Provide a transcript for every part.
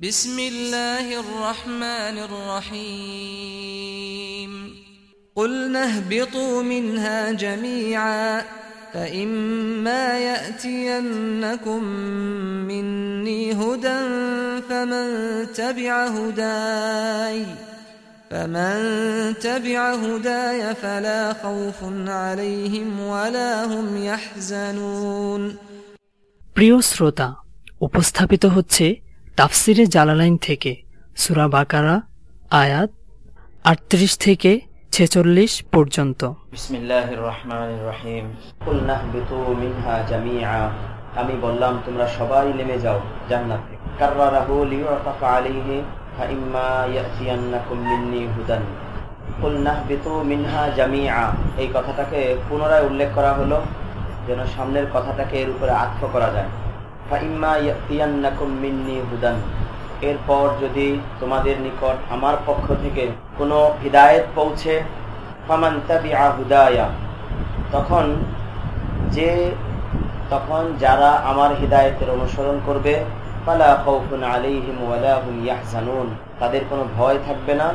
بسم الله الرحمن الرحيم قلنا اهبطوا منها جميعا فإما يأتينكم مني هدى فمن تبع هداي فمن تبع هداي فلا خوف عليهم ولا هم يحزنون প্রিয় শ্রোতা উপস্থাপিত হচ্ছে তাফসিরে জালালাইন থেকে সুরা বাকারা, আয়াত আটত্রিশ থেকে ছেচল্লিশ পর্যন্ত। আমি বললাম, তোমরা সবাই নেমে যাও জান্নাতে কাররাহু লিয়ুতাফা আলাইহি, ফাইম্মা ইয়াতিয়ান্নাকুম মিন্নি হুদান। কুল নাহবিতু মিনহা জামিআ। এই কথাটাকে পুনরায় উল্লেখ করা হলো, যেন সামনের কথাটাকে এর উপরে আত্ম করা যায়। এরপর যদি তোমাদের নিকট আমার পক্ষ থেকে কোনো হৃদায়ত পৌঁছে, ফামান তাবিআ হুদায়া, তখন যে, তখন যারা আমার হৃদায়তের অনুসরণ করবে, ফালা খাউফুন আলাইহিম ওয়ালা হুম ইয়াহজানুন, তাদের কোনো ভয় থাকবে না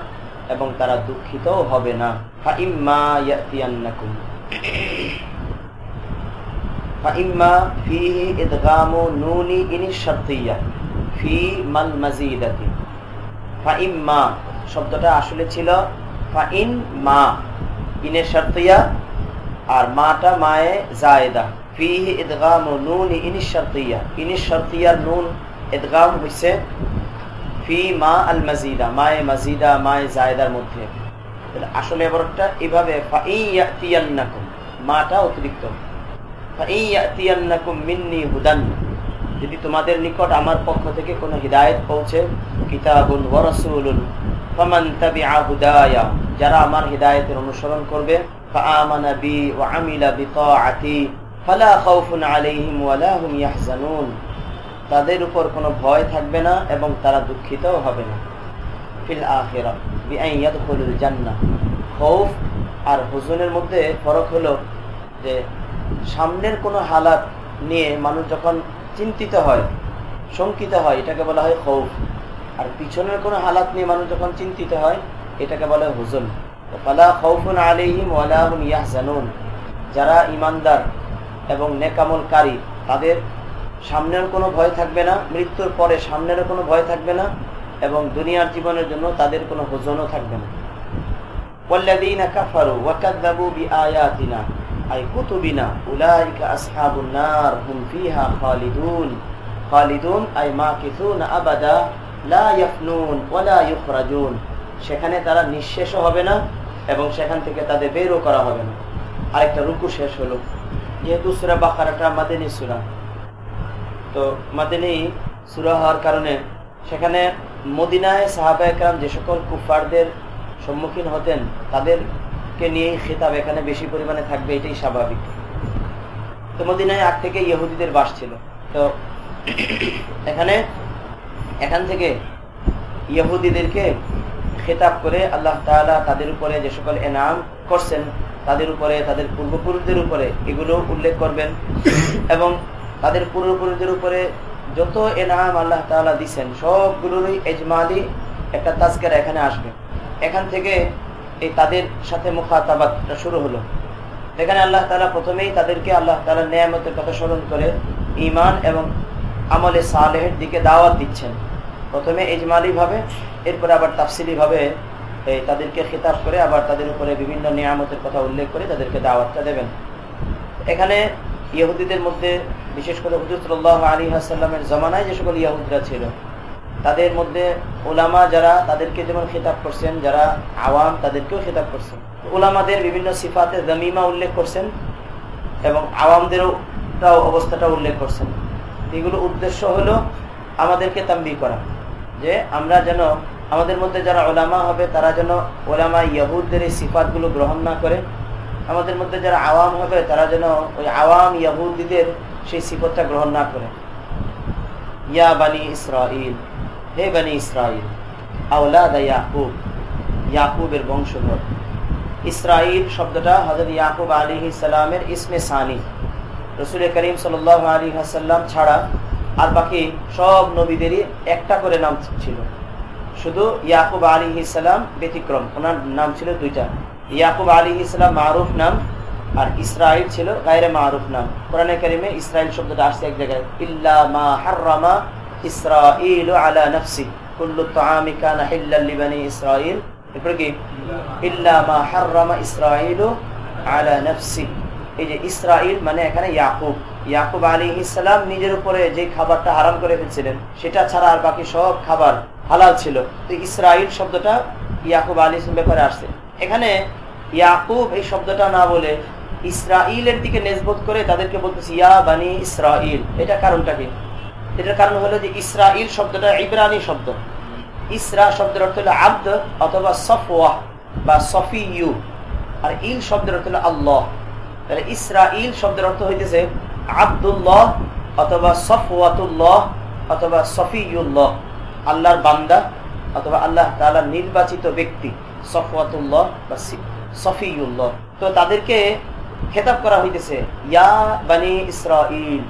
এবং তারা দুঃখিতও হবে না। ফাইম্মা ইয়াতিয়ান্নাকুম। ইনি শব্দটা আসলে ছিল মা শারতিয়া আর মাটা মায়ে জায়দা। ফিহি ইদগামু নুন ইনিশ শারতিয়া শারতিয়ার নুন ইদগাম হইছে ফি মা আল মাজিদা মায়ে মাজিদা, মায়ে জায়দার মধ্যে। আসলে এবারটা এভাবে মাটা অতিরিক্ত। যদি তোমাদের নিকট আমার পক্ষ থেকে কোনো হৃদায়ত পৌঁছে যারা আমার হৃদায়তের অনুসরণ করবে তাদের উপর কোনো ভয় থাকবে না এবং তারা দুঃখিতও হবে না। ফিল খৌফ আর হুজুনের মধ্যে ফরক হলো যে সামনের কোনো হালাত নিয়ে মানুষ যখন চিন্তিত হয় শঙ্কিত হয় এটাকে বলা হয় খৌফ আর পিছনের কোনো হালাত নিয়ে মানুষ যখন চিন্তিত হয় এটাকে বলা হয় হুজুন ফালা খৌফুন আলিহিম ওয়ালাহুম ইয়াহজানুন যারা ইমানদার এবং নেকামলকারী তাদের সামনের কোনো ভয় থাকবে না মৃত্যুর পরে সামনেরও কোনো ভয় থাকবে না এবং দুনিয়ার জীবনের জন্য তাদের কোনো হুজনও থাকবে না والذين كفروا وكذبوا بآياتنا আই কুতুবিনা খালিদুন। খালিদুন আই সেখানে তারা নিঃশেষ হবে না এবং সেখান থেকে তাদের বেরও করা হবে না। আরেকটা রুকু শেষ হলো। যেহেতু সুরা বাকারাটা মাদিনী সুরা, তো মাদিনী সুরা হওয়ার কারণে সেখানে মদিনায় সাহাবাহাম যে সকল কুফারদের সম্মুখীন হতেন, তাদের তাদেরকে নিয়েই খেতাব এখানে বেশি পরিমাণে থাকবে, এটাই স্বাভাবিক। তো মদিনায় আগ থেকে ইহুদিদের বাস ছিল। তো এখানে এখান থেকে ইহুদিদেরকে খেতাব করে আল্লাহ তালা তাদের উপরে যে সকল এনাম করছেন, তাদের উপরে, তাদের পূর্বপুরুষদের উপরে এগুলো উল্লেখ করবেন এবং তাদের পূর্বপুরুষদের উপরে যত এনাম আল্লাহ তালা দিচ্ছেন সবগুলোরই এজমালি একটা তাস্কের এখানে আসবে। এখান থেকে এই তাদের সাথে মুখাতাবাদটা শুরু হলো। এখানে আল্লাহ তালা প্রথমেই তাদেরকে আল্লাহ তালা নিয়ামতের কথা স্মরণ করে ইমান এবং আমলে সালেহের দিকে দাওয়াত দিচ্ছেন। প্রথমে এজমালি ভাবে এরপরে আবার তাফসিলি ভাবে তাদেরকে খিতাব করে আবার তাদের উপরে বিভিন্ন নিয়ামতের কথা উল্লেখ করে তাদেরকে দাওয়াতটা দেবেন। এখানে ইহুদিদের মধ্যে, বিশেষ করে হুজুরসাল্লাহ আলী হাসাল্লামের জমানায় যে সকল ইয়াহুদরা ছিল তাদের মধ্যে ওলামা যারা তাদেরকে যেমন খেতাব করছেন, যারা আওয়াম তাদেরকেও খেতাব করছেন। ওলামাদের বিভিন্ন সিফাতে জমিমা উল্লেখ করছেন এবং আওয়ামদেরও তাও অবস্থাটা উল্লেখ করছেন। এগুলো উদ্দেশ্য হলো আমাদেরকে তাম্বি করা, যে আমরা যেন আমাদের মধ্যে যারা ওলামা হবে তারা যেন ওলামা ইয়াহুদদের এই সিফাতগুলো গ্রহণ না করে। আমাদের মধ্যে যারা আওয়াম হবে তারা যেন ওই আওয়াম ইয়াহুদিদের সেই সিফতটা গ্রহণ না করে। ইয়া বানি ইসরাইল হে বানি ইসরাইল আউলাদা ইয়াকুব, ইয়াকুবের বংশধর। ইসরাইল শব্দটা হজরত ইয়াকুব আলী ইসালামের ইসমে সানি। রসুল করিম সাল আলী হাসাল্লাম ছাড়া আর বাকি সব নবীদেরই একটা করে নাম ছিল। শুধু ইয়াকুব আলী ইসলাম ব্যতিক্রম, ওনার নাম ছিল দুইটা। ইয়াকুব আলী ইসলাম মারুফ নাম, আর ইসরাইল ছিল গায়রে মারুফ নাম। কোরআনে কারিমে ইসরাইল শব্দটা আসছে এক জায়গায়, ইল্লা মা হাররামা ইসরাইল আলা নফসি, কুল্লু তাআমি কানা হিল্লাল লিবানি ইসরাইল কি? ইল্লা মা হাররামা ইসরাইল আলা নফসি। এই যে ইসরাইল মানে এখানে ইয়াকুব। ইয়াকুব ইসলাম নিজের উপরে যে খাবারটা হারাম করে ফেলছিলেন, সেটা ছাড়া আর বাকি সব খাবার হালাল ছিল। তো ইসরাইল শব্দটা ইয়াকুব আলী ব্যাপারে আসছে। এখানে ইয়াকুব এই শব্দটা না বলে ইসরাইলের দিকে নেজবোধ করে তাদেরকে বলতেছি, ইয়া বানি ইসরাইল এটা কারণটা কি? এটার কারণ হলো যে ইসরাইল শব্দটা ইব্রানি শব্দ। ইসরা শব্দের অর্থ হলো আব্দ অথবা সফওয়াহ বা সফি ইউ আর ইল শব্দের অর্থ হলো আল্লাহ। তাহলে ইসরা ইল শব্দের অর্থ হইতেছে আব্দুল্লাহ অথবা সফওয়াতুল্লাহ অথবা সফি সফিউল্লাহ আল্লাহর বান্দা অথবা আল্লাহ তালার নির্বাচিত ব্যক্তি, সফওয়াতুল্লাহ বা সফি সফিউল্লাহ তো তাদেরকে খেতাব করা হইতেছে, ইয়া বানি ইসরাইল।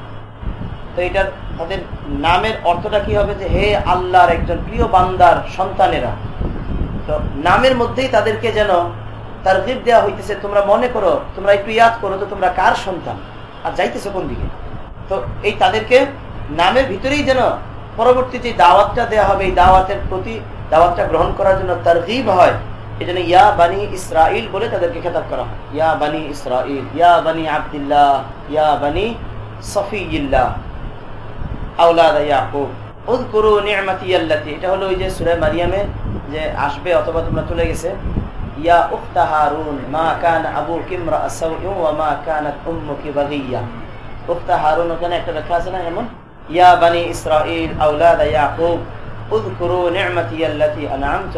তো এটার তাদের নামের অর্থটা কি হবে যে, হে আল্লাহর একজন প্রিয় বান্দার সন্তানেরা। তো নামের মধ্যেই তাদেরকে যেন তার গিফ দেওয়া হইতেছে। তোমরা মনে করো, তোমরা একটু ইয়াদ করো তো তোমরা কার সন্তান? আর যাইতেছে কোন দিকে? তো এই তাদেরকে নামের ভিতরেই যেন পরবর্তী যে দাওয়াতটা দেওয়া হবে, এই দাওয়াতের প্রতি দাওয়াতটা গ্রহণ করার জন্য তার গিব হয়, এই জন্য ইয়া বানি ইসরাইল বলে তাদেরকে খেতাব করা হয়। ইয়া বানি ইসরাইল ইয়া বানি আবদুল্লাহ, ইয়া বানি সফিউল্লাহ। আল্লাতি। এটা হলো ওই যে সূরা মারিয়ামে যে আসবে অথবা তোমরা চলে গেছে। ইয়া মা কানা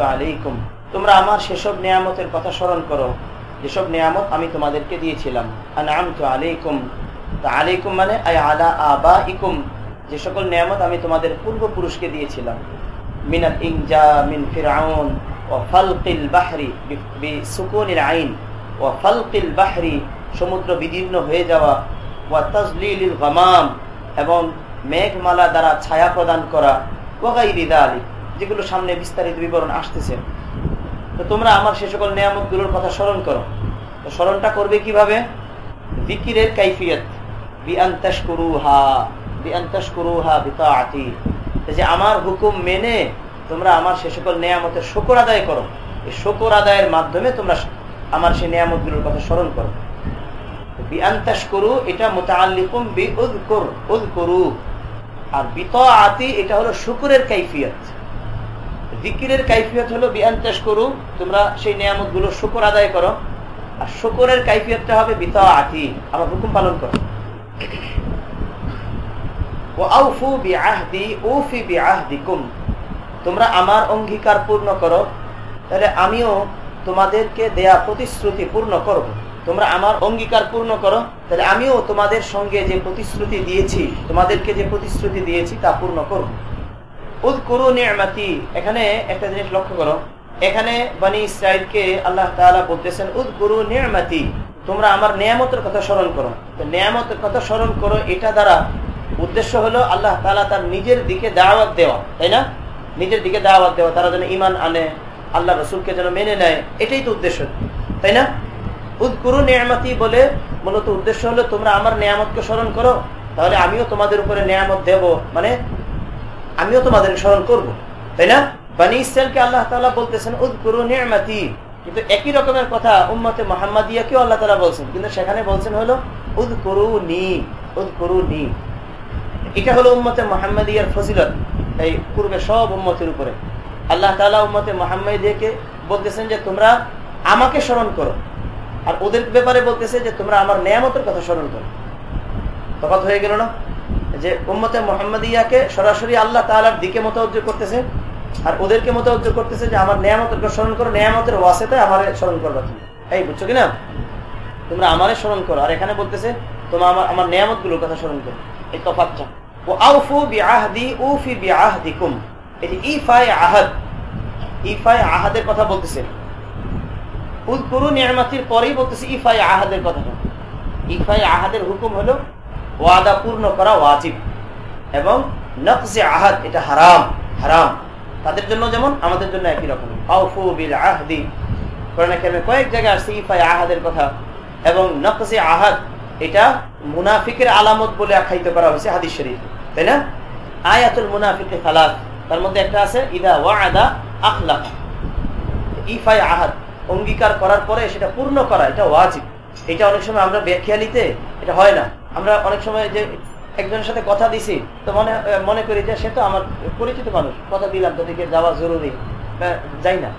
আলাইকুম। তোমরা আমার সেসব নিয়ামতের কথা স্মরণ করো। যেসব নিয়ামত আমি তোমাদেরকে দিয়েছিলাম। আলাইকুম। মানে আলা আবাইকুম যে সকল নিয়ামত আমি তোমাদের পূর্বপুরুষকে দিয়েছিলাম। মিনাল ইনজা মিন ফিরাউন ও ফালকিল বাহরি সুকুনিল আইন ও ফালকিল বাহরি সমুদ্র বিদীর্ণ হয়ে যাওয়া ওয়া তাজলিল গামাম এবং মেঘমালা দ্বারা ছায়া প্রদান করা ওগাই রিদা আলী যেগুলো সামনে বিস্তারিত বিবরণ আসতেছে। তো তোমরা আমার সে সকল নিয়ামতগুলোর কথা স্মরণ করো। তো স্মরণটা করবে কীভাবে? বিকিরের কাইফিয়ত, বি আন্তাস করুহা যে আমার হুকুম মেনে তোমরা আমার সে সকল নিয়ামতের শকর আদায় করো। এই শকর আদায়ের মাধ্যমে তোমরা আমার সেই নিয়ামতগুলোর কথা স্মরণ করো। আদায় করো। আর শুকরের কাইফিয়তটা হবে আতি আমার হুকুম পালন করো। তোমরা আমার অঙ্গীকার পূর্ণ করো, তাহলে আমিও তোমাদেরকে দেয়া প্রতিশ্রুতি পূর্ণ করব। তোমরা আমার অঙ্গীকার পূর্ণ করো, তাহলে আমিও তোমাদের সঙ্গে যে প্রতিশ্রুতি দিয়েছি, তোমাদেরকে যে প্রতিশ্রুতি দিয়েছি তা পূর্ণ করব। উদ করু নিয়ামাতি এখানে একটা জিনিস লক্ষ্য করো। এখানে বানি ইসরায়েলকে আল্লাহ তাআলা বলতেছেন উদ করু নিয়ামাতি তোমরা আমার নিয়ামতের কথা স্মরণ করো। নিয়ামতের কথা স্মরণ করো, এটা দ্বারা উদ্দেশ্য হলো আল্লাহ তালা তার নিজের দিকে দাওয়াত দেওয়া, তাই না? নিজের দিকে দাওয়াত দেওয়া, তারা যেন ইমান আনে, আল্লাহ রসুলকে যেন মেনে নেয়, এটাই তো উদ্দেশ্য, তাই না? উদ্গুরু নিয়ামতি বলে মূলত উদ্দেশ্য হলো তোমরা আমার নিয়ামতকে স্মরণ করো, তাহলে আমিও তোমাদের উপরে নিয়ামত দেব মানে আমিও তোমাদের স্মরণ করব, তাই না? বানি ইসরায়েলকে আল্লাহ তালা বলতেছেন উদ্গুরু নিয়ামতি। কিন্তু একই রকমের কথা উম্মতে মোহাম্মদিয়াকেও আল্লাহ তালা বলছেন, কিন্তু সেখানে বলছেন হলো উদ করু নি উদ করু নি এটা হলো উম্মতে মোহাম্মদিয়ার ফজিলত, এই পূর্বে সব উম্মতের উপরে। আল্লাহ তালা উম্মতে মোহাম্মদিয়াকে বলতেছেন যে, তোমরা আমাকে স্মরণ করো। আর ওদের ব্যাপারে বলতেছে যে, তোমরা আমার নিয়ামতের কথা স্মরণ করো। তফাত হয়ে গেল না? যে উম্মতে মোহাম্মদিয়াকে সরাসরি আল্লাহ তালার দিকে মতোজ্জ করতেছে, আর ওদেরকে মতোজ্জ করতেছে যে, আমার নিয়ামতের কথা স্মরণ করো, নিয়ামতের ওয়াসেতে আমার স্মরণ করবা তুমি এই, বুঝছ কিনা তোমরা আমারে স্মরণ করো। আর এখানে বলতেছে, তোমরা আমার আমার নিয়ামতগুলোর কথা স্মরণ করো। এই তফাতটা কথা পরেই বলতেছে ইফাই আহাদের কথাটা। ইফাই আহাদের হুকুম হলো ওয়াদা পূর্ণ করা ওয়াজিব এবং নকজে আহাদ, এটা হারাম হারাম। তাদের জন্য যেমন, আমাদের জন্য একই রকম। বিল আহদি কয়েক জায়গায় আসছে ইফাই আহাদের কথা এবং নকজে আহাদ, এটা মুনাফিকের আলামত বলে আখ্যায়িত করা হয়েছে হাদিস শরীফ, তাই না? আয়াতুল মুনাফিকে তার মধ্যে একটা আছে, ইদা ওয়াদা আখলাক। ইফাই আহাদ, অঙ্গীকার করার পরে সেটা পূর্ণ করা, এটা ওয়াজিব। এটা অনেক সময় আমরা খেয়ালিতে এটা হয় না। আমরা অনেক সময় যে একজনের সাথে কথা দিছি, তো মনে মনে করি যে সে তো আমার পরিচিত মানুষ, কথা দিলাম তাদেরকে যাওয়া জরুরি যাই না।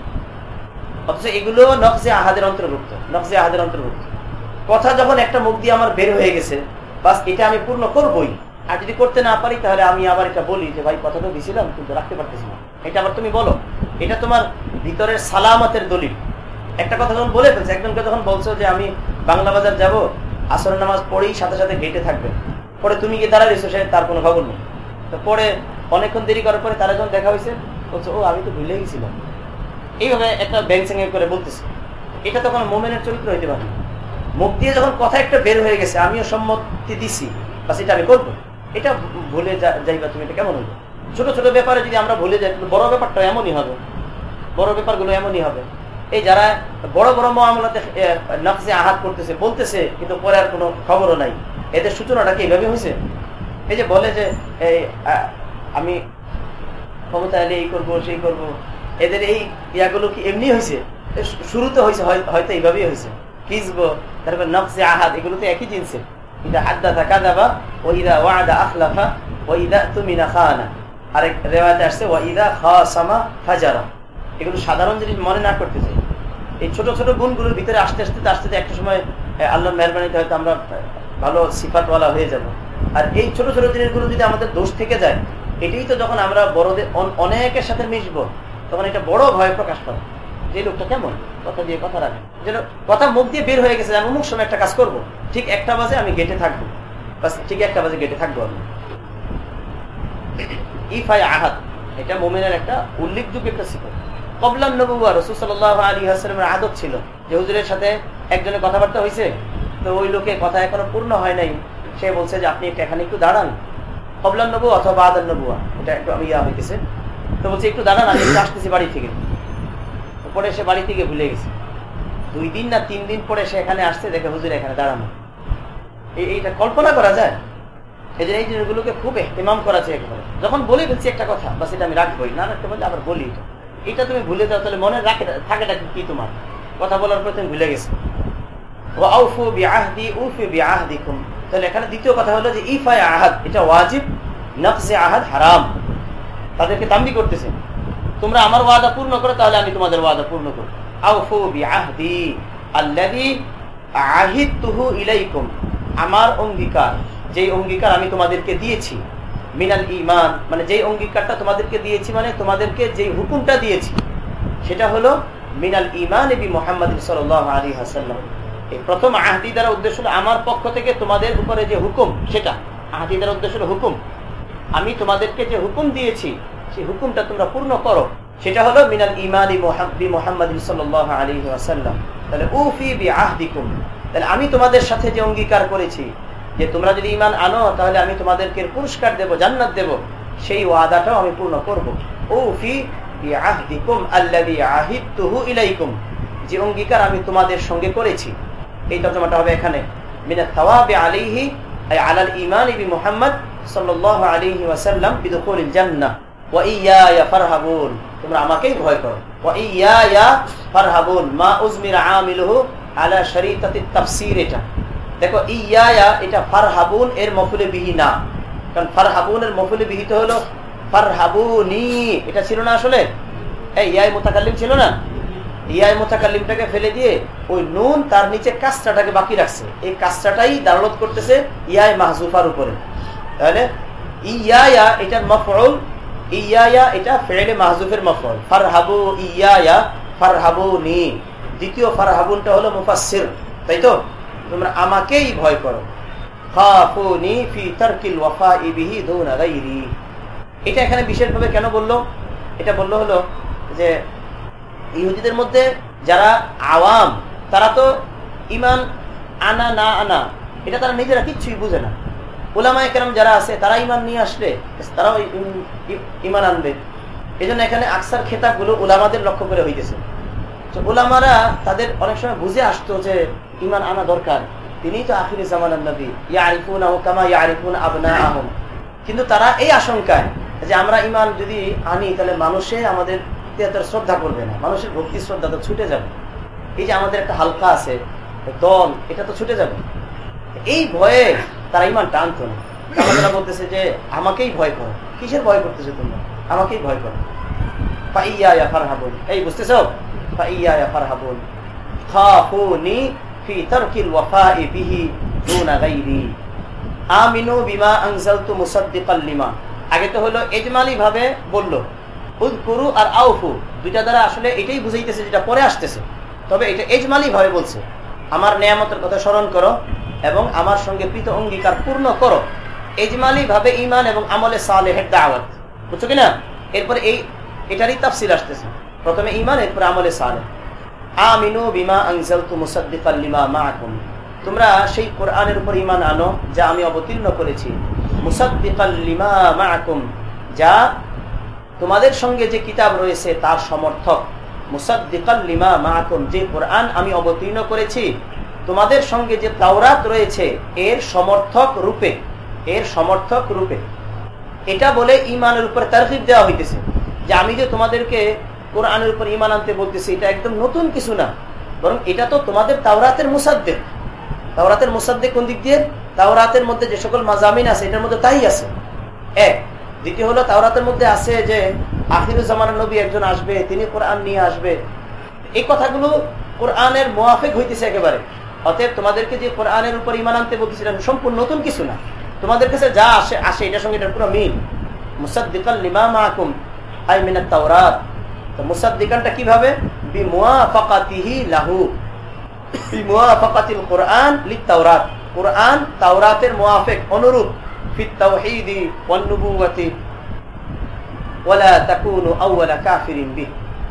অথচ এগুলো নকজে আহাদের অন্তর্ভুক্ত নকজে আহাদের অন্তর্ভুক্ত। কথা যখন একটা মুখ দিয়ে আমার বের হয়ে গেছে, বাস এটা আমি পূর্ণ করবই। আর যদি করতে না পারি, তাহলে আমি আবার এটা বলি যে, ভাই কথা তো দিছিলাম, কিন্তু রাখতে পারতেছি না। এটা আবার তুমি বলো, এটা তোমার ভিতরের সালামতের দলিল। একটা কথা যখন বলে ফেলছে, একজনকে যখন বলছো যে, আমি বাংলা বাজার যাব আসর নামাজ পড়েই সাথে সাথে গেটে থাকবে। পরে তুমি গিয়ে দাঁড়া দিচ্ছ সে তার কোনো খবর নেই। তো পরে অনেকক্ষণ দেরি করার পরে তারা যখন দেখা হয়েছে, বলছে, ও, আমি তো ভুলে গেছিলাম। এইভাবে একটা ব্যাংক করে বলতেছে। এটা তখন মোমেনের চরিত্র হইতে পারে মুখ দিয়ে যখন কথা একটা বের হয়ে গেছে, আমিও সম্মতি দিছি, বাস এটা আমি করব। এটা ভুলে যাইবা তুমি, এটা কেমন হইবে ছোট ছোট ব্যাপারে যদি আমরা ভুলে যাই, বড় ব্যাপারটা এমনই হবে। বড় ব্যাপারগুলো এমনই হবে। এই যারা বড় বড় মামলাতে নকশে আঘাত করতেছে, বলতেছে, কিন্তু পরে আর কোনো খবরও নাই। এদের সূচনাটা কি এইভাবে হয়েছে এই যে বলে যে, এই আমি ক্ষমতা এলে এই করব, সেই করব। এদের এই ইয়াগুলো কি এমনি হয়েছে শুরুতে হয়েছে হয়তো এইভাবেই হয়েছে তারপর নকশে আহাদ এগুলো তো একই জিনিসের ইদা কাদাবা ওয়াদা আখলাফা আরেক রেওয়াতে আসছে ফাজারা। এগুলো সাধারণ জিনিস মনে না করতে চাই। এই ছোট ছোট গুণগুলোর ভিতরে আসতে আসতে আসতে একটা সময় আল্লাহ মেহরবানিতে হয়তো আমরা ভালো সিফাতওয়ালা হয়ে যাব। আর এই ছোট ছোট জিনিসগুলো যদি আমাদের দোষ থেকে যায়, এটাই তো যখন আমরা বড়দের অনেকের সাথে মিশবো, তখন এটা বড় ভয় প্রকাশ পাবে। যে লোকটা কেমন? কথা দিয়ে কথা রাখে। যেন কথা মুখ দিয়ে বের হয়ে গেছে অমুক সময় একটা কাজ করব। ঠিক একটা বাজে আমি গেটে থাকব। ঠিক একটা বাজে গেটে থাকব আমি। ইফাই আহাত এটা মোমেনের একটা উল্লেখযোগ্য একটা সিফত। কবলাম নবুয়া রসুল সাল্লাহ আলী হাসলামের আদত ছিল যে হুজুরের সাথে একজনের কথাবার্তা হয়েছে তো ওই লোকে কথা এখনও পূর্ণ হয় নাই। সে বলছে যে, আপনি এখানে একটু দাঁড়ান। কবলাম নবু অথবা আদান নবুয়া, এটা একটু আমি ইয়া হইতেছে। তো বলছে, একটু দাঁড়ান, আমি আসতেছি বাড়ি থেকে। পরে সে বাড়ি থেকে ভুলে গেছে। দুই দিন না তিন দিন পরে সে এখানে আসছে, দেখে হুজুর এখানে দাঁড়ানো। এইটা কল্পনা করা যায়? এই যে এই জিনিসগুলোকে খুব এহতেমাম করা যায় একেবারে। যখন বলে ফেলছি একটা কথা বা সেটা আমি রাখবোই, না রাখতে বললে আবার বলি এটা। এটা তুমি ভুলে যাও, তাহলে মনে রাখে থাকেটা কি তোমার? কথা বলার পর তুমি ভুলে গেছো। ও আউফু বি আহদি উফু বি আহদিকুম তাহলে এখানে দ্বিতীয় কথা হলো যে ইফাই আহাদ, এটা ওয়াজিব নকশে আহাদ হারাম। তাদেরকে তাম্বি করতেছে। তোমরা আমার ওয়াদা পূর্ণ করো, তাহলে আমি তোমাদের ওয়াদা পূর্ণ করব। আউফু বি আহদি আল্লাদি আহিদতুহু ইলাইকুম। আমার অঙ্গীকার, যেই অঙ্গীকার আমি তোমাদেরকে দিয়েছি, মিনাল ইমান মানে যেই অঙ্গীকারটা তোমাদেরকে দিয়েছি মানে তোমাদেরকে যেই হুকুমটা দিয়েছি, সেটা হলো মিনাল ইমান এবি মোহাম্মদ সাল আলী হাসাল্লাম এই প্রথম আহদি দ্বারা উদ্দেশ্য হলো আমার পক্ষ থেকে তোমাদের উপরে যে হুকুম, সেটা। আহদি দ্বারা উদ্দেশ্য হলো হুকুম। আমি তোমাদেরকে যে হুকুম দিয়েছি সেই হুকুমটা তোমরা পূর্ণ করো। সেটা হলো মিনাল ইমানি মোহাম্মদ সাল আলী আসাল্লাম তাহলে উফি বি আহদিকুম। তাহলে আমি তোমাদের সাথে যে অঙ্গীকার করেছি, যে তোমরা যদি ইমান আনো, তাহলে আমি তোমাদেরকে পুরস্কার দেব, জান্নাত দেব। সেই ওয়াদাটাও আমি পূর্ণ করব। উফি বি আহদিকুম আল্লাযী আহিদতুহু ইলাইকুম। যে অঙ্গীকার আমি তোমাদের সঙ্গে করেছি। এই তর্জমাটা হবে এখানে। মিনাত তাওয়াবি আলাইহি, আই আলাল ঈমান বি মুহাম্মদ সাল্লাল্লাহু আলাইহি ওয়াসাল্লাম ওয়া ইয়া তোমরা আমাকেই ভয় মা আলা এটা। দেখো ইয়া এটা এর মফুলে বিহিত হলো এটা ছিল না আসলে? এই ইয়াই ছিল না? ইয়াই মোতাকাল্লিমটাকে ফেলে দিয়ে ওই নুন তার নিচে কাস্টাটাকে বাকি রাখছে। এই কাস্টাটাই দারলত করতেছে ইয়াই মাহজুফার উপরে। তাহলে ইয়া এটার মফল ইয়া এটা ফেলে মাহজুফের মফল। ফারহাবু ইয়া ফারহাবুনি। দ্বিতীয় ফারহাবুনটা হলো মুফাসির তাই তো? তোমরা আমাকেই ভয় করো। এটা এখানে বিশেষভাবে কেন বলল? এটা বলল হলো যে, ইহুদিদের মধ্যে যারা আওয়াম, তারা তো ইমান আনা না আনা, এটা তারা নিজেরা কিচ্ছুই বুঝে না। ওলামা একরাম যারা আছে, তারা ইমান নিয়ে আসলে, তারাও ইমান আনবে। এই জন্য এখানে আকসার খেতাবগুলো ওলামাদের লক্ষ্য করে হইতেছে। ওলামারা তাদের অনেক সময় বুঝে আসতো যে ইমান আনা দরকার। তিনি তো আখির জামান নবী। ইয়া ইয়া আরিফুন আবনা আহম কিন্তু তারা এই আশঙ্কায় যে আমরা ইমান যদি আনি, তাহলে মানুষে আমাদের শ্রদ্ধা করবে না। মানুষের ভক্তি শ্রদ্ধা তো ছুটে যাবে। এই যে আমাদের একটা হালকা আছে, দল, এটা তো ছুটে যাবে। এই ভয়ে তারা ইমান টানতো না। বলতেছে যে, আমাকেই ভয় করো। কিসের ভয় করতেছে তোমরা? আমাকেই ভয় করো। আগে তো ভাবে আর দুইটা দ্বারা আসলে এটাই বুঝাইতেছে যেটা পরে আসতেছে। তবে এটা এজমালি ভাবে বলছে। আমার নিয়ামতের কথা স্মরণ করো। এবং আমার সঙ্গে প্রীত অঙ্গীকার পূর্ণ করো। এজমালি ভাবে ইমান এবং আমলে সালেহের দাওয়াত। বুঝছ কিনা? এরপরে এই, এটারই তাফসিল আসতেছে। প্রথমে ইমান এরপরে আমলে সালে আমিনু বিমা আনজালতু মুসাদ্দিকাল লিমা মাআকুম। তোমরা সেই কোরআনের উপর ইমান আনো যা আমি অবতীর্ণ করেছি। মুসাদ্দিকাল লিমা মাআকুম, যা তোমাদের সঙ্গে যে কিতাব রয়েছে তার সমর্থক। মুসাদ্দিকাল লিমা মাআকুম, যে কোরআন আমি অবতীর্ণ করেছি তোমাদের সঙ্গে যে তাওরাত রয়েছে, এর সমর্থক রূপে, এর সমর্থক রূপে। এটা বলে ইমানের উপর তারকিব দেওয়া হইতেছে। যে আমি যে তোমাদেরকে কোরআনের উপর ইমান আনতে বলতেছি, এটা একদম নতুন কিছু না। বরং এটা তো তোমাদের তাওরাতের মুসাদ্দে তাওরাতের মুসাদ্দে কোন দিক দিয়ে? তাওরাতের মধ্যে যে সকল মাজামিন আছে, এটার মধ্যে তাই আছে। এক, দ্বিতীয় হলো তাওরাতের মধ্যে আছে যে আখিরুজ্জামান নবী একজন আসবে, তিনি কোরআন নিয়ে আসবে। এই কথাগুলো কোরআনের মোয়াফেক হইতেছে একেবারে। অতএব তোমাদেরকে যে কোরআনের উপর ইমান আনতে বলতেছিলেন সম্পূর্ণ নতুন কিছু না। তোমাদের কাছে যা আসে আসে, এটার সঙ্গে এটার পুরো মিল। মুসাদ্দিকাল লিমা মাহকুম আই তাওরাত। তো মুসাদ্দিকানটা কীভাবে? বি লাহু। কোরআন তাওরাত কোরআন তাওরাতের অনুরূপ। তাওহীদি ওয়ান নুবুওয়াতি। ওয়ালা তাকুনু আউওয়ালা কাফিরিন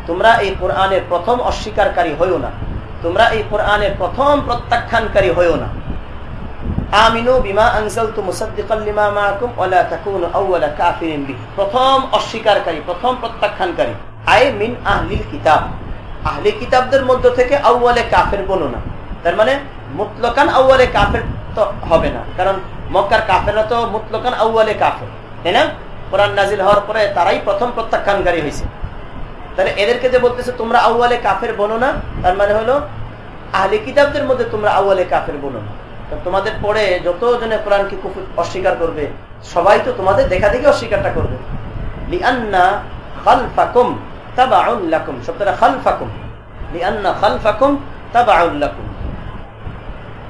তোমরা এই কোরআনের প্রথম অস্বীকারী হইও না। তোমরা এই কোরআনের প্রথম প্রত্যাখ্যানকারী হইও না। কিতাব। আহলি কিতাবদের মধ্য থেকে আউয়ালে কাফের না। তার মানে আউয়ালে কাফের তো হবে না। কারণ মক্কার তো আউয়ালে কাফের, তাই না? কোরআন নাজিল হওয়ার পরে তারাই প্রথম প্রত্যাখ্যানকারী হয়েছে তাহলে এদেরকে যে বলতেছে, তোমরা আউয়ালে কাফের বলো না, তার মানে হলো, আহলি কিতাবদের মধ্যে তোমরা আউয়ালে কাফের বলো না। তোমাদের পরে যত জনে কোরআনকে অস্বীকার করবে, সবাই তো তোমাদের দেখা দেখে অস্বীকারটা করবে।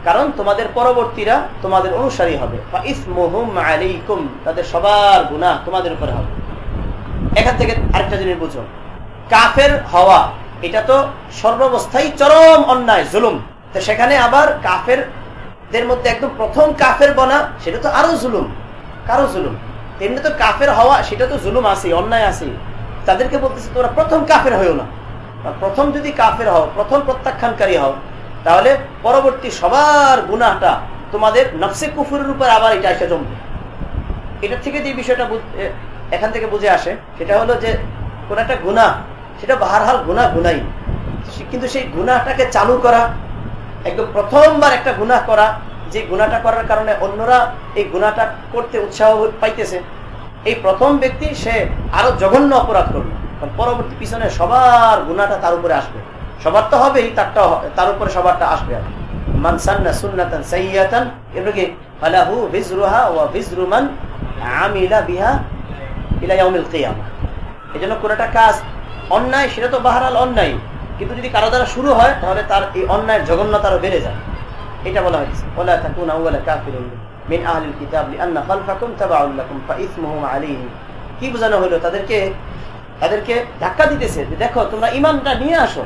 কারণ তোমাদের পরবর্তীরা তোমাদের অনুসারী হবে। তাদের সবার গুনাহ তোমাদের উপরে হবে। এখান থেকে আরেকটা জিনিস বুঝো। কাফের হওয়া, এটা তো সর্বাবস্থায় চরম অন্যায়, জুলুম। তো সেখানে আবার কাফের দের মধ্যে একদম প্রথম কাফের বনা, সেটা তো আরও জুলুম। কারও জুলুম? তেমনি তো কাফের হওয়া, সেটা তো জুলুম আছে, অন্যায় আছে। তাদেরকে বলতেছে, তোমরা প্রথম কাফের হয়েও না। প্রথম যদি কাফের হও, প্রথম প্রত্যাখ্যানকারী হও, তাহলে পরবর্তী সবার গুনাহটা তোমাদের নফসে কুফুরের উপর আবার এটা এসে জমবে। এটা থেকে যে বিষয়টা এখান থেকে বুঝে আসে, সেটা হলো যে কোন একটা গুণা সেটা বাহারহাল গুণা গুনাই। কিন্তু সেই গুণাটাকে চালু করা, একদম প্রথমবার একটা গুণা করা, যে গুণাটা করার কারণে অন্যরা এই গুণাটা করতে উৎসাহ পাইতেছে, এই প্রথম ব্যক্তি সে আরও জঘন্য অপরাধ করবে। পরবর্তী পিছনে সবার গুণাটা তার উপরে আসবে। সবার তো হবেই তারটা তার উপরে সবারটা আসবে মানসান্না সুন্নাতান সাইয়াতান বিহা কাজ অন্যায়, সেটা তো বাহারাল অন্যায়। কিন্তু যদি কারও দ্বারা শুরু হয়, তাহলে তার এই অন্যায়ের জঘন্যতা বেড়ে যায়। এটা বলা হয়েছে। কি বোঝানো হলো? তাদেরকে তাদেরকে ধাক্কা দিতেছে যে দেখো, তোমরা ইমানটা নিয়ে আসো।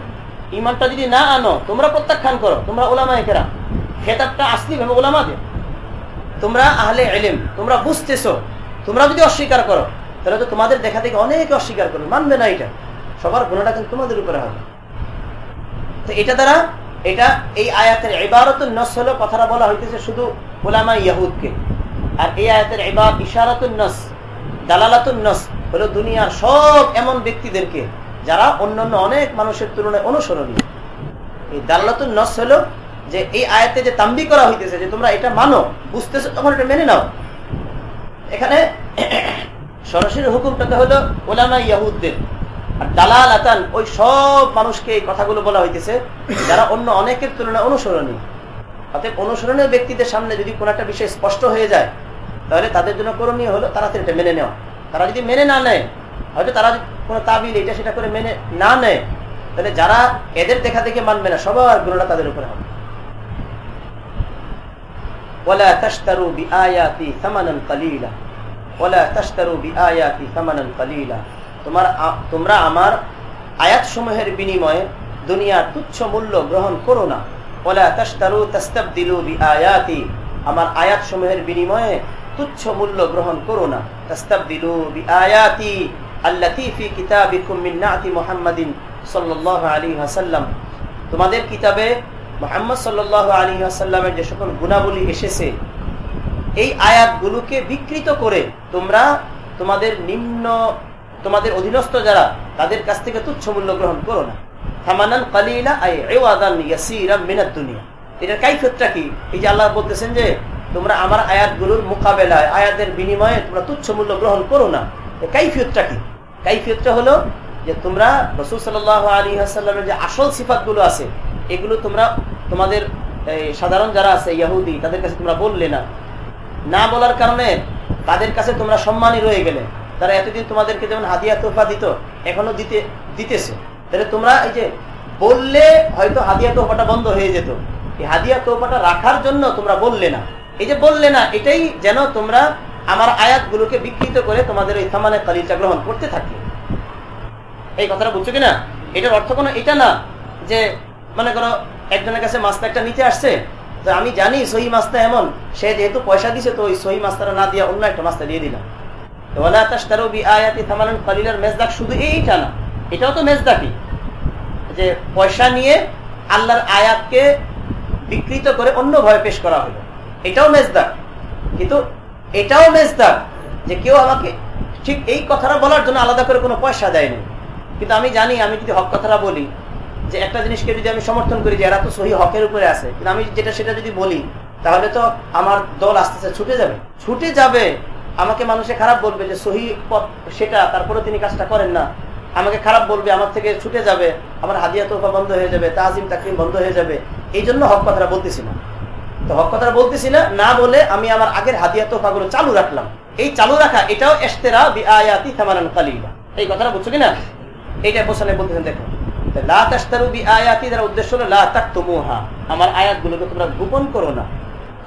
ইমানটা যদি না আনো, তোমরা প্রত্যাখ্যান করো। তোমরা ওলামা একেরা খেতাবটা আসলি ভাবে ওলামাদের তোমরা আহলে এলেম তোমরা বুঝতেছো। তোমরা যদি অস্বীকার করো, তাহলে তো তোমাদের দেখা দেখে অনেকে অস্বীকার করবে। মানবে না এটা। সবার গুণাটা কিন্তু তোমাদের উপরে হবে। তো এটা দ্বারা এটা এই আয়াতের এবারত নস হলো কথাটা বলা হইতেছে শুধু ওলামা ইয়াহুদকে। আর এই আয়াতের এবার ইশারাতুন্নস দালালাতুন্নস হলো দুনিয়ার সব এমন ব্যক্তিদেরকে যারা অন্যান্য অনেক মানুষের তুলনায় অনুসরণীয়। এই দালালাতুন নস হলো যে এই আয়াতে যে তাম্বি করা হইতেছে যে তোমরা এটা মানো, বুঝতেছো, তখন এটা মেনে নাও। এখানে সরাসরি হুকুমটাতে হলো ওলামা ইয়াহুদ্দের। দালাল আতান ওই সব মানুষকে এই কথাগুলো বলা হইতেছে যারা অন্য অনেকের তুলনায় অনুসরণীয় অতএব অনুসরণীয় ব্যক্তিদের সামনে যদি কোনো একটা বিষয় স্পষ্ট হয়ে যায় তাহলে তাদের জন্য করণীয় হলো তারা এটা মেনে নেওয়া তারা যদি মেনে না নেয় হয়তো তারা কোনো তাবিল এটা সেটা করে মেনে না নেয় তাহলে যারা এদের দেখা দেখে মানবে না সবার গুণটা তাদের উপরে হবে ولا تشتروا بآياتي ثمنا قليلا ولا تشتروا بآياتي ثمنا قليلا তোমার তোমরা আমার আয়াত সমূহের বিনিময়ে দুনিয়ার তুচ্ছ মূল্য গ্রহণ করো না। আমার আয়াত সমূহের বিনিময়ে তুচ্ছ মূল্য গ্রহণ করো না। আলাইহি ওয়াসাল্লাম। তোমাদের কিতাবে মোহাম্মদ সাল্লাল্লাহু আলাইহি ওয়াসাল্লামের যে সকল গুণাবলী এসেছে, এই আয়াতগুলোকে বিকৃত করে তোমরা তোমাদের নিম্ন তোমাদের অধীনস্থ যারা, তাদের কাছ থেকে তুচ্ছ মূল্য গ্রহণ করো না। কালিলা কি? এই যে আল্লাহ বলতেছেন যে, তোমরা আমার আয়াতগুলোর মোকাবেলায়, আয়াতের বিনিময়ে তোমরা তুচ্ছ মূল্য গ্রহণ করো না। কাইফিয়তটা কি? কাইফিয়তটা হলো যে তোমরা রসুল সাল্লাহ আলী যে আসল সিফাতগুলো আছে, এগুলো তোমরা, তোমাদের সাধারণ যারা আছে, ইয়াহুদি, তাদের কাছে তোমরা বললে না। না বলার কারণে তাদের কাছে তোমরা সম্মানী রয়ে গেলে। তারা এতদিন তোমাদেরকে যেমন হাদিয়া তোফা দিত, এখনও দিতে, দিতেছে। তাহলে তোমরা এই যে বললে হয়তো হাদিয়া তোফাটা বন্ধ হয়ে যেত। এই হাদিয়া তোফাটা রাখার জন্য তোমরা বললে না। এই যে বললে না, এটাই যেন তোমরা আমার আয়াতগুলোকে বিকৃত করে তোমাদের ওই থামানে কালিটা গ্রহণ করতে থাকে এই কথাটা বুঝছ কিনা? এটার অর্থ কোনো এটা না যে, মনে করো, একজনের কাছে মাছটা একটা নিতে আসছে, তো আমি জানি সহি মাছটা এমন, সে যেহেতু পয়সা দিছে, তো ওই সহি মাছটা না দিয়ে অন্য একটা মাছটা দিয়ে দিলাম। শুধু এইটা না, এটাও তো মেজদাকি যে পয়সা নিয়ে আল্লাহর আয়াতকে বিকৃত করে অন্য ভয় পেশ করা হলো। এটাও মেজদাক। কিন্তু এটাও মেজদাক যে কেউ আমাকে ঠিক এই কথাটা বলার জন্য আলাদা করে কোনো পয়সা দেয়নি। কিন্তু আমি জানি, আমি যদি হক কথাটা বলি, যে একটা জিনিসকে যদি আমি সমর্থন করি যে এরা তো সহি হকের উপরে আছে, কিন্তু আমি যেটা সেটা যদি বলি, তাহলে তো আমার দল আস্তে আস্তে ছুটে যাবে। ছুটে যাবে। আমাকে মানুষে খারাপ বলবে যে সহি পথ সেটা তারপরে তিনি কাজটা করেন না। আমাকে খারাপ বলবে, আমার থেকে ছুটে যাবে, আমার হাদিয়া তোফা বন্ধ হয়ে যাবে, তাজিম তাকরিম বন্ধ হয়ে যাবে। এই জন্য হক কথাটা বলতেছি না। তো হক কথাটা বলতেছি না না বলে আমি আমার আগের হাদিয়া তোফাগুলো চালু রাখলাম। এই চালু রাখা, এটাও এস্তেরা বি আয়াতি থামানান কালিলা। এই কথাটা বুঝছ কিনা? এইটা বোঝানো বলতেছেন, দেখো। উদ্দেশ্য হলো আমার আয়াতগুলোকে তোমরা গোপন করো না।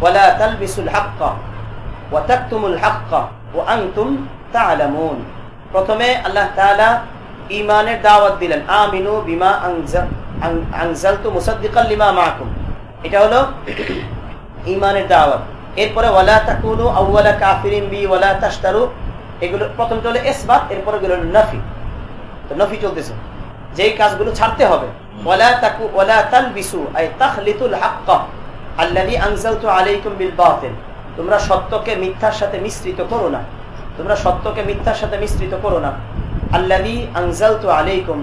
ওয়ালা তালবিসুল হাক্কা ওয়া তাকতুমুল হাক্কা ও আনতুম তাআলামুন প্রথমে আল্লাহ তাআলা ঈমানের দাওয়াত দিলেন, আমিনু বিমা আনজাল আনজালতু মুসাদ্দিকাল লিমা মাআকুম। এটা হলো ঈমানের দাওয়াত। এরপরে, ওয়ালা তাকুনু আউওয়ালা কাফিরিন বি, ওয়ালা তাশতারু। এগুলো প্রথম চলে ইসবাত এরপরে গেল নাফি। তো নাফি চলতেছে। যেই কাজগুলো ছাড়তে হবে, ওয়ালা তাকু, ওয়ালা তালবিসু, আই তাখলিতুল হাক্কা। তোমরা সত্যকে মিথ্যার সাথে মিশ্রিত করো না। তোমরা সত্যকে মিথ্যার সাথে মিশ্রিত করো না। আল্লাদি আনজালতু আলাইকুম,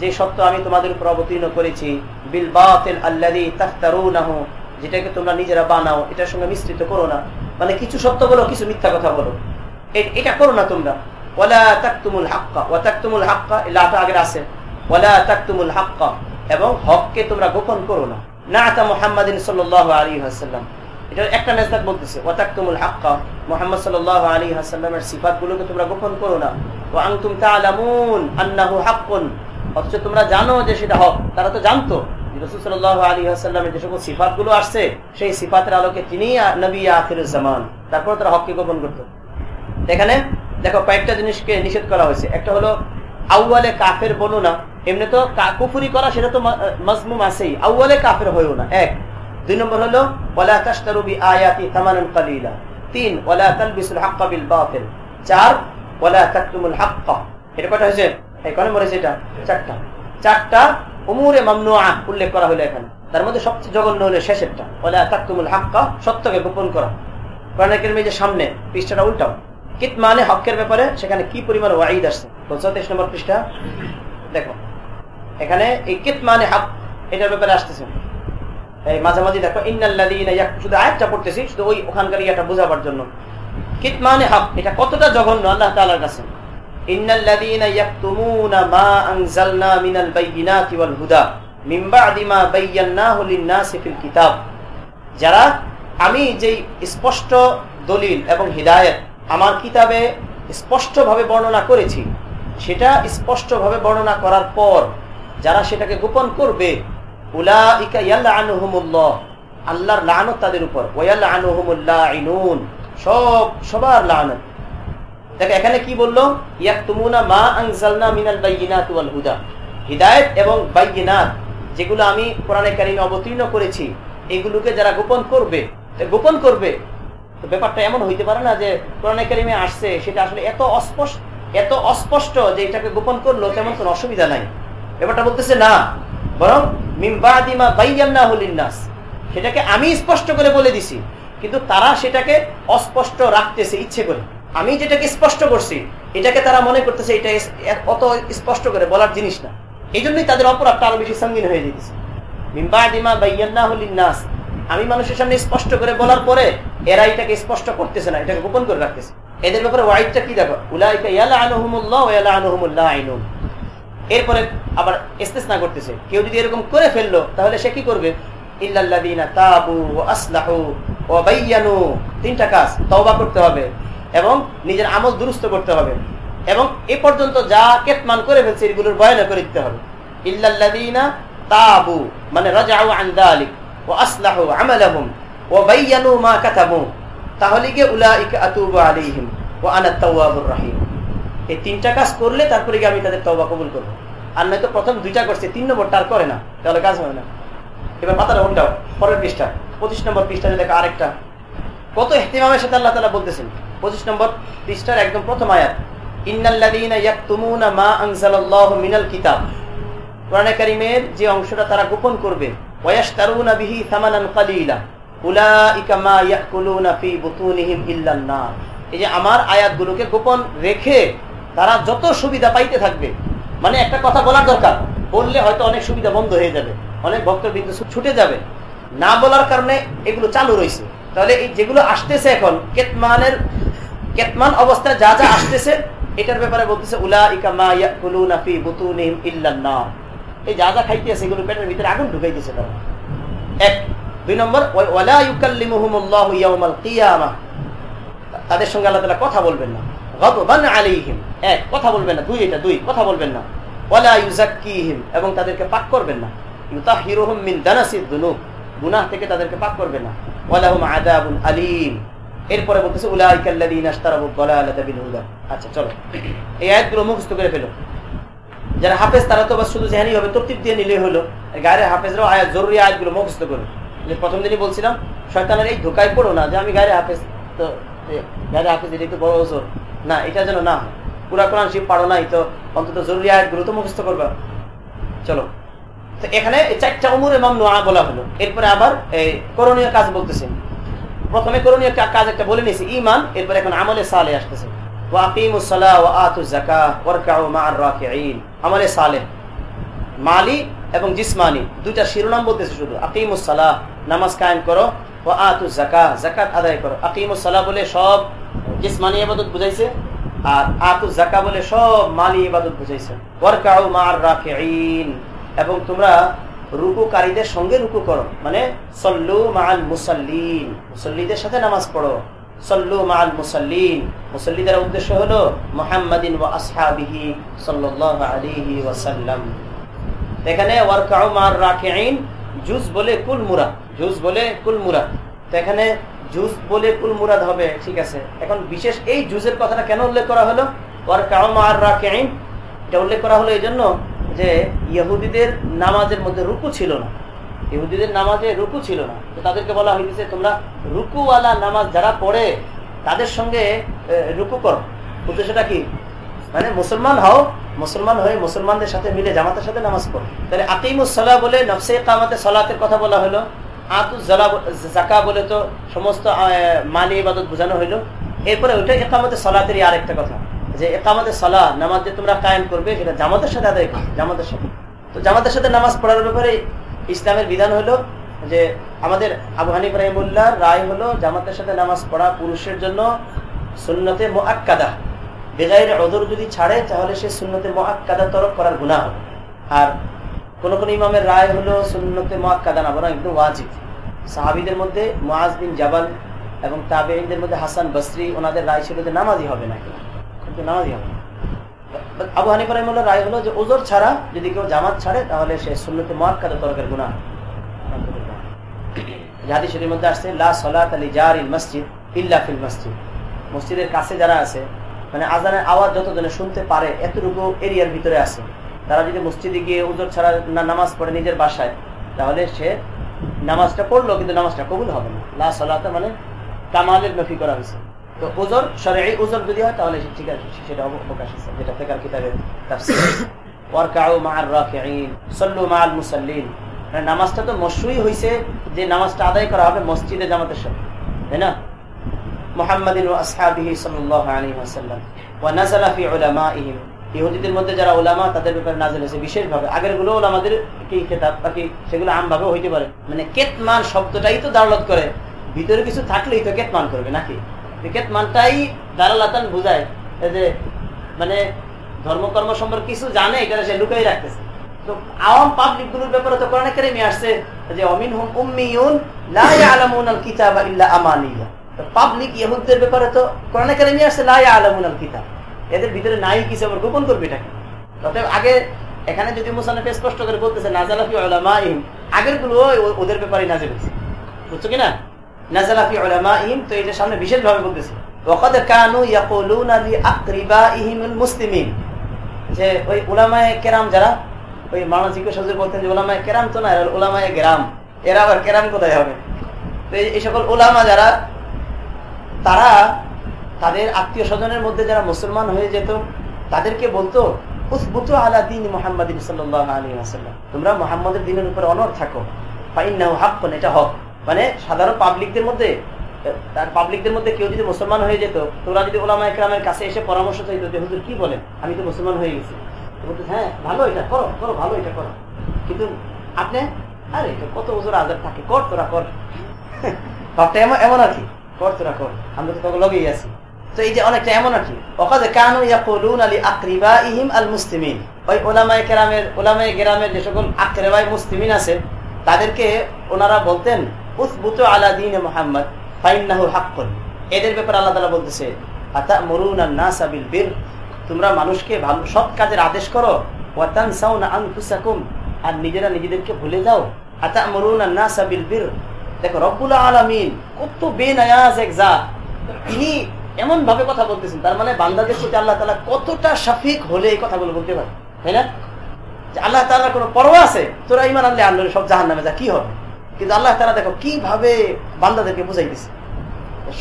যে সত্য আমি তোমাদের উপর অবতীর্ণ করেছি, বিল বাতিল আল্লাদি তাফতারুনাহু, যেটাকে তোমরা নিজেরা বানাও, এটার সঙ্গে মিশ্রিত করো না। মানে কিছু সত্য বলো, কিছু মিথ্যা কথা বলো। এটা করো না তোমরা। ওয়ালা তাকতুমুল হাক্কা, ওয়া তাকতুমুল হাক্কা লাটা আগের আছে। ওয়ালা তাকতুমুল হাক্কা, এবং হককে তোমরা গোপন করো না। না। জানো যে সেটা হক। তারা তো জানতো ওয়াসাল্লামের যে সকল সিফাতগুলো আসছে, সেই সিফাতের আলোকে তিনি তারপর তারা হককে গোপন করতো। এখানে দেখো কয়েকটা জিনিসকে নিষেধ করা হয়েছে। একটা হলো আউ্বালে কাফের বলো না এমনি তো কুফুরি করা, সেটা তো মজমুম আছেই। আউ্বালে কাফের হয়েও না। এক। দুই নম্বর হলো ওলা তাস্তারুবি আয়াতি কালিলা। তিন ওলা তালবিসুল হাক্কা বিল বাতিল। চার ওলা তাকতুমুল হাক্কা। এটা হয়েছে? চারটা। চারটা উমুরে মামনুআ উল্লেখ করা হলো এখানে। তার মধ্যে সবচেয়ে জঘন্য হলো শেষেরটা। ওলা তাকতুমুল হাক্কা, সত্যকে গোপন করা। কোরআনের যে সামনে, পৃষ্ঠাটা উল্টাও। কিত মানে হকের ব্যাপারে, সেখানে কি পরিমাণ ওয়াইদ আসছে? চৌত্রিশ নম্বর পৃষ্ঠা? দেখো। এখানে এই কিত মানে হক এটার ব্যাপারে আসতেছে। এই মাঝামাঝি দেখো ইন্নাল্লাদিনা শুধু আয়াতটা পড়তেছি, শুধু ওই ওখানকার ইয়াটা বোঝাবার জন্য। কিত মানে হক এটা কতটা জঘন্য আল্লাহ তাআলার কাছে। ইন্নাল্লাদিনা ইয়াকতুমুনা মা আনজালনা মিনাল বাইয়িনাতি ওয়াল কিতাব। যারা, আমি যেই স্পষ্ট দলিল এবং হিদায়ত আমার কিতাবে স্পষ্টভাবে বর্ণনা করেছি, সেটা স্পষ্টভাবে বর্ণনা করার পর যারা সেটাকে গোপন করবে আল্লাহর তাদের উপর সব সবার লানত। দেখো, এখানে কি বলল? ইয়াকুমুনা এবং বাইয়িনাত, যেগুলো আমি কোরআনে কারিমে অবতীর্ণ করেছি, এগুলোকে যারা গোপন করবে গোপন করবে। তো ব্যাপারটা এমন হইতে পারে না যে কোরআন একাডেমি আসছে, সেটা আসলে এত অস্পষ্ট এত অস্পষ্ট যে এটাকে গোপন করল, তেমন কোনো অসুবিধা নাই। ব্যাপারটা বলতেছে না, বরং মিমবাদিমা বাইয়ান্না সেটাকে আমি স্পষ্ট করে বলে দিছি, কিন্তু তারা সেটাকে অস্পষ্ট রাখতেছে ইচ্ছে করে। আমি যেটাকে স্পষ্ট করছি, এটাকে তারা মনে করতেছে এটা অত স্পষ্ট করে বলার জিনিস না। এই জন্যই তাদের অপরাধটা আরও বেশি সঙ্গীন হয়ে যেতেছে। মিমবাদিমা আমি মানুষের সামনে স্পষ্ট করে বলার পরে এরা এটাকে স্পষ্ট করতেছে না, এটাকে গোপন করে রাখতেছে। এদের ব্যাপারে ওয়াইটটা কি দেখো? এরপরে আবার ইস্তেসনা করতেছে। কেউ যদি এরকম করে ফেলল, তাহলে সে কি করবে? তিনটা কাজ, তওবা করতে হবে এবং নিজের আমল দুরুস্ত করতে হবে এবং এ পর্যন্ত যা কেতমান করে ফেলছে, এগুলোর বয়না করে দিতে হবে। ইল্লাল্লাদিনা তাবু মানে রাজাউ আন দালিক ও আসলাহু আমালাহুম ও বাইয়ানু মা কাতাবু। তাহলে গিয়ে উলাইকা আতুবু আলাইহিম ও আনা তাওয়াবুর রাহিম। এই তিনটা কাজ করলে তারপরে গিয়ে আমি তাদের তওবা কবুল করব। আর নয়তো প্রথম দুইটা করছে, তিন নম্বরটা আর করে না, তাহলে কাজ হয় না। এবার মাথাটা উল্টাও পরের পৃষ্ঠা, পঁচিশ নম্বর পৃষ্ঠা দেখো আরেকটা। কত ইহতিমামের সাথে আল্লাহ তালা বলতেছেন। পঁচিশ নম্বর পৃষ্ঠার একদম প্রথম আয়াত যে অংশটা তারা গোপন করবে এই যে আমার আয়াতগুলোকে গোপন রেখে তারা যত সুবিধা পাইতে থাকবে মানে একটা কথা বলার দরকার, বললে হয়তো অনেক সুবিধা বন্ধ হয়ে যাবে, অনেক ভক্তবৃন্দ ছুটে যাবে। না বলার কারণে এগুলো চালু রয়েছে তাহলে এই যেগুলো আসতেছে এখন, কেতমানের, কেতমান অবস্থায় যা যা আসতেছে, এটার ব্যাপারে বলতেছে উলা ইকা মা ইয়াকুলুনা ফি বুতুনিহিম ইল্লান নার এই যা যা খাইতে আছে এগুলো পেটের ভিতরে আগুন ঢুকাই দিয়েছে তারা। এক। দুই নম্বর, ওয়ালা ইউকাল্লিমুহুমুল্লাহু ইয়াউমাল কিয়ামা। তাদের সঙ্গে আল্লাহ তাআলা কথা বলবেন না। গদবান আলাইহিম। এক, কথা বলবেন না। দুই, এটা দুই, কথা বলবেন না। ইউজাক্কিহিম এবং তাদেরকে পাক করবেন না। ইউতাহিরুহুম মিন দানাসিদ দুনুব। গুনাহ থেকে তাদেরকে পাক না। আযাবুন আলীম। এরপরে বলতেছে আচ্ছা চলো। এই আয়াতগুলো মুখস্থ করে ফেলো। যারা হাফেজ, তারা তো বাস শুধু জেহানি হবে, তরতিব দিয়ে নিলে হলো। গায়ের হাফেজরাও আয়াত, জরুরি আয়াতগুলো মুখস্থ করো। প্রথম দিনই বলছিলাম, শয়তানের এই ধোকায় পড়ো না যে আমি গায়ের হাফেজ। তো হাফেজ এটা একটু বড় না, এটা যেন না পুরা কোরআন শিব পারো নাই, তো অন্তত জরুরি মুখস্থ করবা। চলো। তো এখানে চারটা নোয়া বলা হলো। এরপরে আবার করণীয় কাজ বলতেছে। প্রথমে করণীয় কাজ একটা বলে নিয়েছি ইমান এরপরে এখন আমলে সালে আসতেছে। মালি এবং জিসমানি। দুইটা শিরোনাম বলতেছে শুধু। আকিমুসালাহ নামাজ কায়েম করো। ও আতু জাকা জাকাত আদায় করো। আকিমুসালাহ বলে সব জিসমানি আবাদত বুঝাইছে, আর আতু জাকা বলে সব মালি ইবাদত বুঝাইছে। ওয়ারকাউ মার রাকিঈন। এবং তোমরা রুকুকারীদের সঙ্গে রুকু করো। মানে সল্লু মাল মুসাল্লিন। মুসল্লিদের সাথে নামাজ পড়ো। সল্লু মাল মুসাল্লিন। মুসল্লিদের উদ্দেশ্য হলো মোহাম্মদিন ও আসহাবিহি সাল্লাহ আলিহি ওয়াসাল্লাম। এখানে ওয়ারকাউ মার রাকিঈন জুজ বলে কুল মুরা জুজ বলে কুল মুরা। তো এখানে জুস বলে কুল মুরাদ হবে, ঠিক আছে। এখন বিশেষ এই জুসের কথাটা কেন উল্লেখ করা হলো? ওর কামার রাকেইন এটা উল্লেখ করা হলো এই জন্য যে ইহুদিদের নামাজের মধ্যে রুকু ছিল না। ইহুদিদের নামাজে রুকু ছিল না। তো তাদেরকে বলা হয়েছে তোমরা রুকুওয়ালা নামাজ যারা পড়ে, তাদের সঙ্গে রুকু করো। উদ্দেশ্যটা কি? মানে মুসলমান হও মুসলমান হয়ে মুসলমানদের সাথে মিলে জামাতের সাথে নামাজ পড়ো। তাহলে আকিমুসলা বলে নফসে কামাতে সলাতের কথা বলা হলো। আতুজালা জাকা বলে তো সমস্ত মালি ইবাদত বোঝানো হইল। এরপরে ওইটা একামতে সলাতেরই আরেকটা কথা। যে একামতে সলা নামাজ যে তোমরা কায়েম করবে, সেটা জামাতের সাথে আদায় করবে জামাতের সাথে। তো জামাতের সাথে নামাজ পড়ার ব্যাপারে ইসলামের বিধান হলো যে আমাদের আবু হানিফ রায় হলো জামাতের সাথে নামাজ পড়া পুরুষের জন্য সুন্নতে মোয়াক্কাদা বেগাইয়ের অদর যদি ছাড়ে, তাহলে সে সুন্নতে মোয়াক্কাদা তরফ করার গুণা হবে। আর কোন কোন ইমামের রায় হলো সুন্নতে মোয়াক্কাদা না, বরং একদম ওয়াজিব। সাহাবিদের মধ্যে মোয়াজ বিন জাবাল এবং তাবেইনদের মধ্যে হাসান বসরি, ওনাদের রায় ছিল যে নামাজই হবে না কিন্তু নামাজই হবে আবু হানিফ রহমুল্লাহ রায় হলো যে ওজোর ছাড়া যদি কেউ জামাত ছাড়ে, তাহলে সে সুন্নতে মোয়াক্কাদা তরকের গুণা জাহাদি শরীর মধ্যে আসছে, লা সলাত আলী জার মসজিদ ইল্লা ফিল মসজিদ। মসজিদের কাছে যারা আছে মানে আজানের আওয়াজ যতজনে শুনতে পারে, এতটুকু এরিয়ার ভিতরে আছে। তারা যদি মসজিদে গিয়ে উজোর ছাড়া নামাজ পড়ে নিজের বাসায়, তাহলে সে নামাজটা পড়ল কিন্তু নামাজটা কবুল হবে না। লা সলাতে মানে কামালের নফি করা হয়েছে। তো ওজোর সরে এই ওজোর যদি হয়, তাহলে সে ঠিক আছে, সেটা অবকাশ আছে, যেটা ফেকার কিতাবে নামাজটা তো মশুই হয়েছে যে নামাজটা আদায় করা হবে মসজিদে জামাতের সাথে। তাই না? মোহাম্মদিন আসহাবিহি ইহুদিদের মধ্যে যারা ওলামা তাদের ব্যাপারে হয়েছে। বিশেষভাবে আগেরগুলো ওলামাদের কি খেতাব বাকি সেগুলো আমভাবে হইতে পারে। মানে কেতমান শব্দটাই তো করে। ভিতরে কিছু থাকলেই তো কেতমান করবে নাকি? কেতমানটাই দারালাতান বুঝায়। যে মানে ধর্মকর্ম সম্পর্কে কিছু জানে এটা সে লুকাই রাখতেছে। তো আওয়াম পাবলিকগুলোর ব্যাপারে তো কোরআনে কেরেমি আসছে যে অমিন হুম উম্মিউন লা ইয়ালামুন আল কিতাবা ইল্লা আমানিয়া। পাবলিক ইহুদদের ব্যাপারে তো কোরআনে কেরেমি আসছে লা ইয়ালামুন আল কিতাব। এদের ভিতরে নাই কিছু আবার গোপন করবে এটাকে অতএব আগে এখানে যদি মুসানফে স্পষ্ট করে বলতেছে, নাজালাফি ওলামাইহিম আগেরগুলো ওদের ব্যাপারে নাজেল হয়েছে। বুঝছ কিনা? নাজালাফি ওলামাইহিম তো এটা সামনে বিশেষ ভাবে বলতেছে যে ওই ওলামায়ে কেরাম এরা আবার কেরাম কোথায় হবে? এই সকল ওলামা যারা তারা তাদের আত্মীয় স্বজনের মধ্যে যারা মুসলমান হয়ে যেত, তাদেরকে বলতো তোমরা মানে মুসলমান হয়ে যেত তোরা যদি কাছে এসে পরামর্শ কি আমি তো মুসলমান হয়ে গেছি। হ্যাঁ ভালো এটা করো করো, ভালো এটা করো। কিন্তু আপনি, আরে কত বছর আজাদ থাকে? কর, তোরা কর। এমন এমন কর আমরা তো লগেই আছি। তো এই যে অনেকটা এমন আর কি। কানু ইয়াকুলুন আলী আকরিবা ইহিম আল মুসলিমিন ওই ওলামায়ে কেরামের গেরামের যে সকল আকরেবাই মুসলিমিন তাদেরকে ওনারা বলতেন মোহাম্মদ, ফাইন্নাহু হাক্কুন। এদের ব্যাপারে আল্লাহ তাআলা বলতেছে, আতামুরুনা নাসা বিল বির? তোমরা মানুষকে ভালো, সৎ কাজের আদেশ করো। ওয়া তানসাউনা আনফুসাকুম। আর নিজেরা নিজেদেরকে ভুলে যাও। আতামুরুনা নাসা বিল বির? দেখো, রব্বুল আলামিন কত বেনায়াজ এক জাত। তিনি এমন ভাবে কথা বলতেছেন, তার মানে বান্দাদের প্রতি আল্লাহ তালা কতটা সাফিক হলে এই কথাগুলো বলতে পারে, তাই না? আল্লাহ তালার কোনো পরোয়া আছে, তোরা ইমান আনলে আনলো সব জাহান নামে যা, কি হবে? কিন্তু আল্লাহ তালা দেখো, কীভাবে বান্দাদেরকে বুঝাইতেছে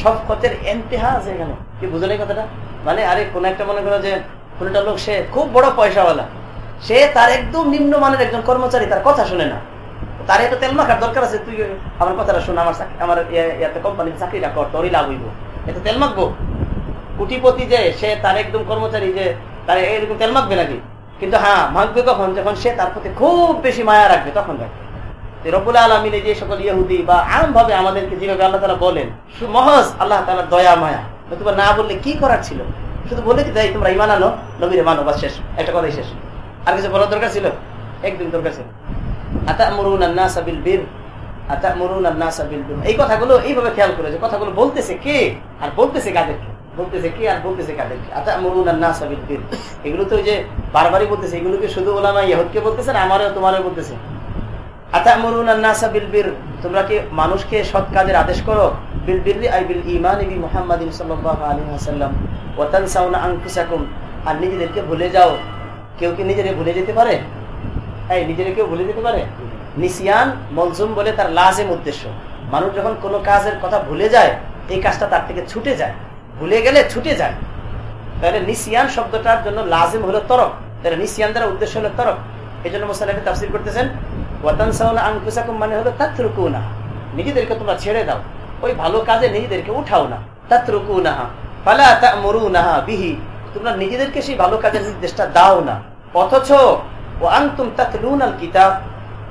সব কথার এন্তেহা আছে এখানে, কি বুঝলে কথাটা? মানে আরে, কোন একটা মনে করো যে, কোন একটা লোক, সে খুব বড় পয়সাওয়ালা। সে তার একদম নিম্নমানের একজন কর্মচারী, তার কথা শুনে না। তার একটা তেল মাখার দরকার আছে, তুই আমার কথাটা শুনে, আমার আমার ইয়াতে কোম্পানিতে চাকরিটা কর, তোরই লাভ হইব। এতে তেল মাখবো? কুটিপতি যে, সে তার একদম কর্মচারী যে, তার এরকম তেল মাখবে নাকি? কিন্তু হ্যাঁ মাখবে কখন? যখন সে তার প্রতি খুব বেশি মায়া রাখবে, তখন রাখবে রবুল আলমিনে যে সকল ইহুদি বা আম ভাবে আমাদেরকে যেভাবে আল্লাহ তালা বলেন মহজ আল্লাহ তালা দয়া, মায়া। নতুবা না বললে কি করার ছিল? শুধু বলে দিতে তোমরা ইমান আনো, নবীরে মানো বা শেষ। একটা কথাই শেষ। আর কিছু বলার দরকার ছিল? একদিন দরকার ছিল। এই কথাগুলো এইভাবে খেয়াল কথাগুলো বলতেছে কে? আর বলতেছে কাদেরকে? বলতেছে কে আর বলতেছে কাদেরকে? আতা এগুলো তো যে বারবারই বলতেছে, এগুলোকে শুধু ওলামা বলতেছে না, আমারও তোমারও বলতেছে। তোমরা কি মানুষকে সৎ কাজের আদেশ করো? বিল আর নিজেদেরকে ভুলে যাও। কেউ কি নিজেরে ভুলে যেতে পারে? এই নিজেরে কেউ ভুলে যেতে পারে? নিসিয়ান মলজুম বলে তার লাজেম উদ্দেশ্য। মানুষ যখন কোনো কাজের কথা ভুলে যায়, এই কাজটা তার থেকে ছুটে যায়। ভুলে গেলে ছুটে যায়। তাহলে নিসিয়ান শব্দটার জন্য লাজিম হলো তরক। তাহলে নিসিয়ান দ্বারা উদ্দেশ্য হলো তরক। এই জন্য মোসালামী তাফসির করতেছেন ওয়াতান সাউনা আংকুসাকুম মানে হলো তাত্রুকু না নিজেদেরকে তোমরা ছেড়ে দাও। ওই ভালো কাজে নিজেদেরকে উঠাও না। তাত্রুকু না ফালা তা'মুরু নাহা বিহি। তোমরা নিজেদেরকে সেই ভালো কাজের নির্দেশটা দাও না। অথচ ও আংতুম তাতলুন আল কিতাব,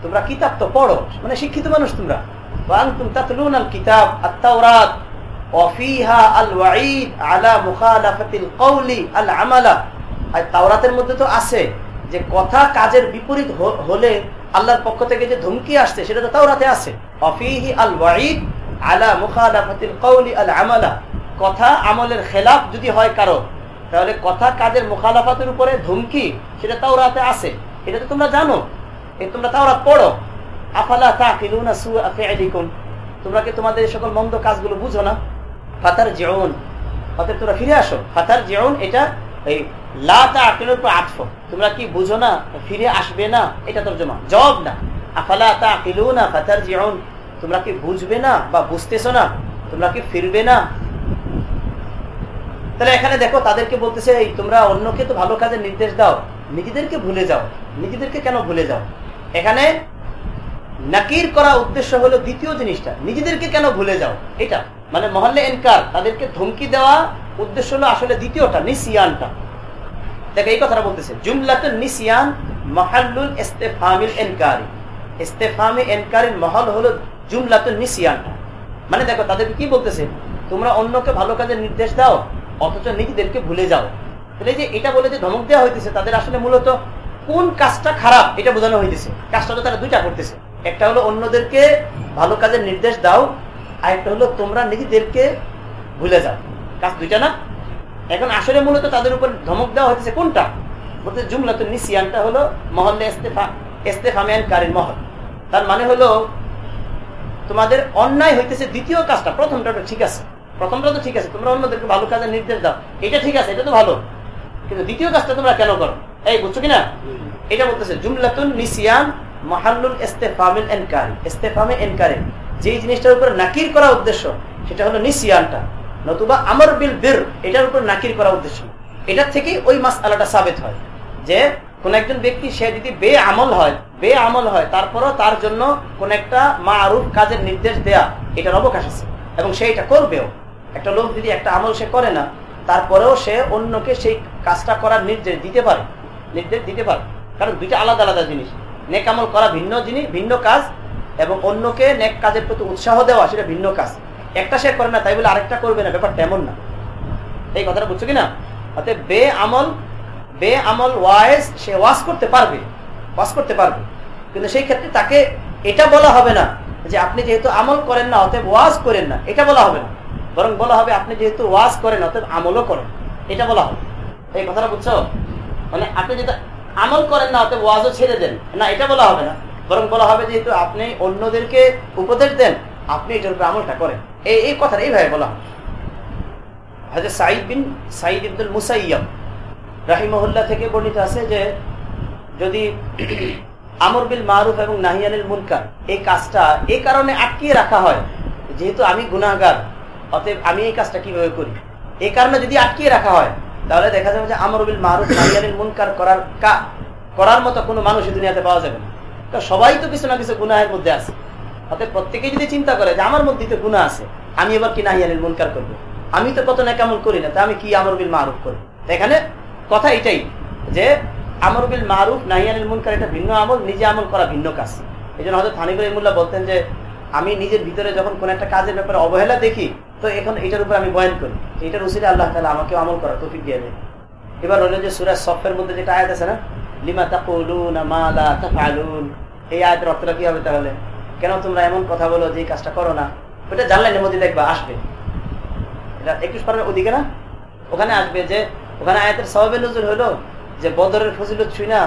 তোমরা কিতাব তো পড়ো মানে শিক্ষিত মানুষ তোমরা। ও আংতুম তাতলুন আল কিতাব আত্মাওরাত অফিহা আল আলা কওলি আমালা আর তাওরাতের মধ্যে তো আছে যে কথা কাজের বিপরীত হলে আল্লাহর পক্ষ থেকে যে ধমকি আসছে, সেটা তো তাওরাতে আছে। অফিহি আল আলা কওলি আমালা কথা আমলের খেলাফ যদি হয় কারও, তাহলে কথা কাজের মুখালাফাতের উপরে ধমকি, সেটা তাওরাতে আছে। এটা তো তোমরা জানো। এই তোমরা তাওরাত পড়ো। আফালা তোমরা কি তোমাদের সকল মন্দ কাজগুলো বুঝো না? ফাতার তোমরা ফিরে আসো। ফাতার এটা এই উপর আটফ তোমরা কি বুঝো না? ফিরে আসবে না? এটা না। আফালা ফাতার তোমরা কি বুঝবে না বা বুঝতেছো না? তোমরা কি ফিরবে না? তাহলে এখানে দেখো, তাদেরকে বলতেছে, এই তোমরা অন্যকে তো ভালো কাজের নির্দেশ দাও। নিজেদেরকে ভুলে যাও। নিজেদেরকে কেন ভুলে যাও? এখানে নাকির করা উদ্দেশ্য হলো দ্বিতীয় জিনিসটা। নিজেদেরকে কেন ভুলে যাও? এটা। মানে মহল্লে এনকার, তাদেরকে ধমকি দেওয়া উদ্দেশ্য হলো আসলে দ্বিতীয়টা, নিসিয়ানটা। দেখো, এই কথাটা বলতেছে। জুমলাতুল নিসিয়ান মহাল্লুল ইস্তেফামিল এনকারি। ইস্তেফামি এনকারির মহল হলো জুমলাতুল নিসিয়ানটা। মানে দেখো, তাদেরকে কি বলতেছে? তোমরা অন্যকে ভালো কাজের নির্দেশ দাও, অথচ নিজেদেরকে ভুলে যাও। তাহলে যে এটা বলে যে ধমক দেওয়া হইতেছে, তাদের আসলে মূলত কোন কাজটা খারাপ, এটা বোঝানো হইতেছে। কাজটা তো তারা দুইটা করতেছে। একটা হলো অন্যদেরকে ভালো কাজের নির্দেশ দাও আর একটা হলো তোমরা নিজেদেরকে ভুলে যাও। কাজ দুইটা না? এখন আসলে মূলত তাদের উপর ধমক দেওয়া হইতেছে কোনটা? বলতে জুমলাত নিসিয়ানটা হলো মহল্লে ইস্তেফা ইস্তেফামিয়ানকারীর মহল। তার মানে হলো তোমাদের অন্যায় হইতেছে দ্বিতীয় কাজটা, প্রথমটা তো ঠিক আছে। প্রথমটা তো ঠিক আছে, তোমরা অন্যদেরকে ভালো কাজের নির্দেশ দাও। এটা ঠিক আছে, এটা তো ভালো। কিন্তু দ্বিতীয় কাজটা তোমরা কেন করো? এই বুঝছ কিনা? এটা বলতেছে জুমলাতুন নিসিয়ান মহাল্লুল ইস্তেফামিল এনকারি। ইস্তেফামে এনকারি। যেই জিনিসটার উপর নাকির করা উদ্দেশ্য সেটা হলো নিসিয়ানটা নতুবা আমর বিল বীর এটার উপর নাকির করা উদ্দেশ্য। এটার থেকে ওই মাস আলাটা সাবেত হয়। যে কোন একজন ব্যক্তি সে যদি বে আমল হয় বে আমল হয় তারপরও তার জন্য কোন একটা মা আরুফ কাজের নির্দেশ দেয়া এটার অবকাশ আছে। এবং সে এটা করবেও। একটা লোক যদি একটা আমল সে করে না তারপরেও সে অন্যকে সেই কাজটা করার নির্দেশ দিতে পারে, নির্দেশ দিতে পারে। কারণ দুইটা আলাদা আলাদা জিনিস। নেক আমল করা ভিন্ন জিনিস, ভিন্ন কাজ, এবং অন্যকে নেক কাজের প্রতি উৎসাহ দেওয়া সেটা ভিন্ন কাজ। একটা সে করে না, তাই বলে আরেকটা করবে না, ব্যাপারটা এমন না। এই কথাটা বুঝছ কিনা? অতএব বে আমল বে আমল ওয়াইজ সে ওয়াশ করতে পারবে ওয়াশ করতে পারবে। কিন্তু সেই ক্ষেত্রে তাকে এটা বলা হবে না যে আপনি যেহেতু আমল করেন না, অতএব ওয়াজ করেন না, এটা বলা হবে না। বরং বলা হবে আপনি যেহেতু ওয়াজ করেন অতএব আমলও করেন। এটা বলা হবে। এই কথাটা বুঝছ? মানে আপনি যেটা আমল করেন না, অতএব ওয়াজও ছেড়ে দেন। না, এটা বলা হবে না। বরং বলা হবে যেহেতু আপনি অন্যদেরকে উপদেশ দেন, আপনি এটার উপরে আমলটা করেন। এই এই কথাটা এইভাবে বলা হয় হাজর সাইদ বিন সাইদ ইবদুল মুসাইয়াম রাহিমহল্লা থেকে বর্ণিত আছে যে, যদি আমর বিল মারুফ এবং নাহিয়ানিল মুনকার এই কাজটা এই কারণে আটকিয়ে রাখা হয়, যেহেতু আমি গুনাহগার অতএব আমি এই কাজটা কীভাবে করি? এই কারণে যদি আটকিয়ে রাখা হয়, তাহলে দেখা যাবে যে আমর বিল মারুফ নাহিয়ানিল মুনকার করার কা, করার মতো কোনো মানুষ দুনিয়াতে পাওয়া যাবে না। সবাই তো কিছু না কিছু গুনাহের মধ্যে আছে। অতএব প্রত্যেকে যদি চিন্তা করে যে আমার মধ্যে তো গুণা আছে, আমি এবার কি নাহিয়ানিল মুনকার করব? আমি তো কত না কেমন করি না, তা আমি কি আমর বিল মারুফ করি এখানে কথা এটাই যে আমর বিল মারুফ নাহিয়ানিল মুনকার এটা ভিন্ন আমল, নিজে আমল করা ভিন্ন কাজ। এই জন্য হয়তো থানিবুল ইমুল্লাহ বলতেন যে, আমি নিজের ভিতরে যখন কোন একটা কাজের ব্যাপারে অবহেলা দেখি তো এখন এটার উপর আমি বয়ান করি এটার উচিত আল্লাহ তালা আমাকে আমল করা তফিক দিয়ে দেয় এবার হলো যে সুরাজ সফের মধ্যে যেটা আয়াত আছে না, লিমা তাকুলুন মালা তাফালুন এই আয়াতের অর্থটা কি হবে তাহলে? কেন তোমরা এমন কথা বলো যে কাজটা করো না? ওটা জানলাইনের মধ্যে দেখবা, আসবে। এটা একুশ পারের ওদিকে না? ওখানে আসবে যে, ওখানে আয়াতের সবাবের নজর হলো যে বদরের ফজিলত ছুই না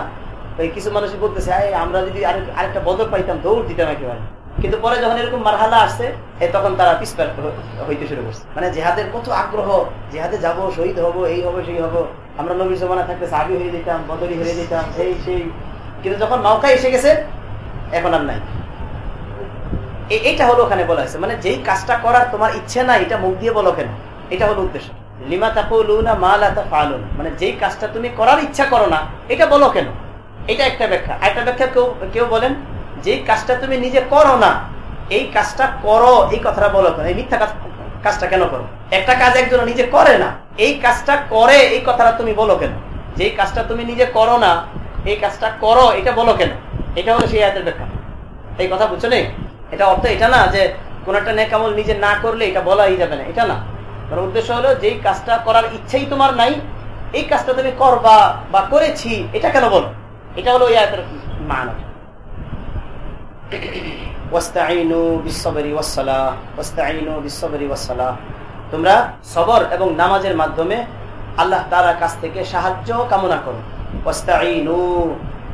ওই কিছু মানুষ বলতেছে আমরা যদি আরেকটা বদর পাইতাম, দৌড় দিতাম একেবারে। কিন্তু পরে যখন এরকম মারহালা আসছে তখন তারা পিসপ্যার হইতে শুরু করছে। মানে জেহাদের কত আগ্রহ, জেহাদে যাব, শহীদ হব, এই হব, সেই হব, আমরা নবীর জমানা থাকতে সাবি হয়ে যেতাম বদলি হয়ে যেতাম এই সেই। কিন্তু যখন নৌকা এসে গেছে, এখন আর নাই। এইটা হলো ওখানে বলা হয়েছে। মানে যেই কাজটা করার তোমার ইচ্ছে না এটা মুখ দিয়ে বলো কেন? এটা হলো উদ্দেশ্য। লিমা তাকুলুনা মালাতা ফালুন মানে যেই কাজটা তুমি করার ইচ্ছা করো না, এটা বলো কেন? এটা একটা ব্যাখ্যা। একটা ব্যাখ্যা কেউ কেউ বলেন যেই কাজটা তুমি নিজে করো না, এই কাজটা করো, এই কথাটা বলো এই মিথ্যা কাজ কাজটা কেন করো? একটা কাজ একজন নিজে করে না, এই কাজটা করে, এই কথাটা তুমি বলো কেন? যেই কাজটা তুমি নিজে করো না, এই কাজটা করো, এটা বলো কেন? এটা হলো সেই আয়াতের ব্যাখ্যা। এই কথা বুঝছ নেই এটা অর্থ এটা না যে কোন একটা নেকামল নিজে না করলে এটা বলাই যাবে না, এটা না। তার উদ্দেশ্য হলো যেই কাজটা করার ইচ্ছেই তোমার নাই, এই কাজটা তুমি করবা বা করেছি, এটা কেন বলো? এটা হলো ওই ইয়াতের মান তোমরা সবর এবং নামাজের মাধ্যমে আল্লাহ তালার কাছ থেকে সাহায্য কামনা করো।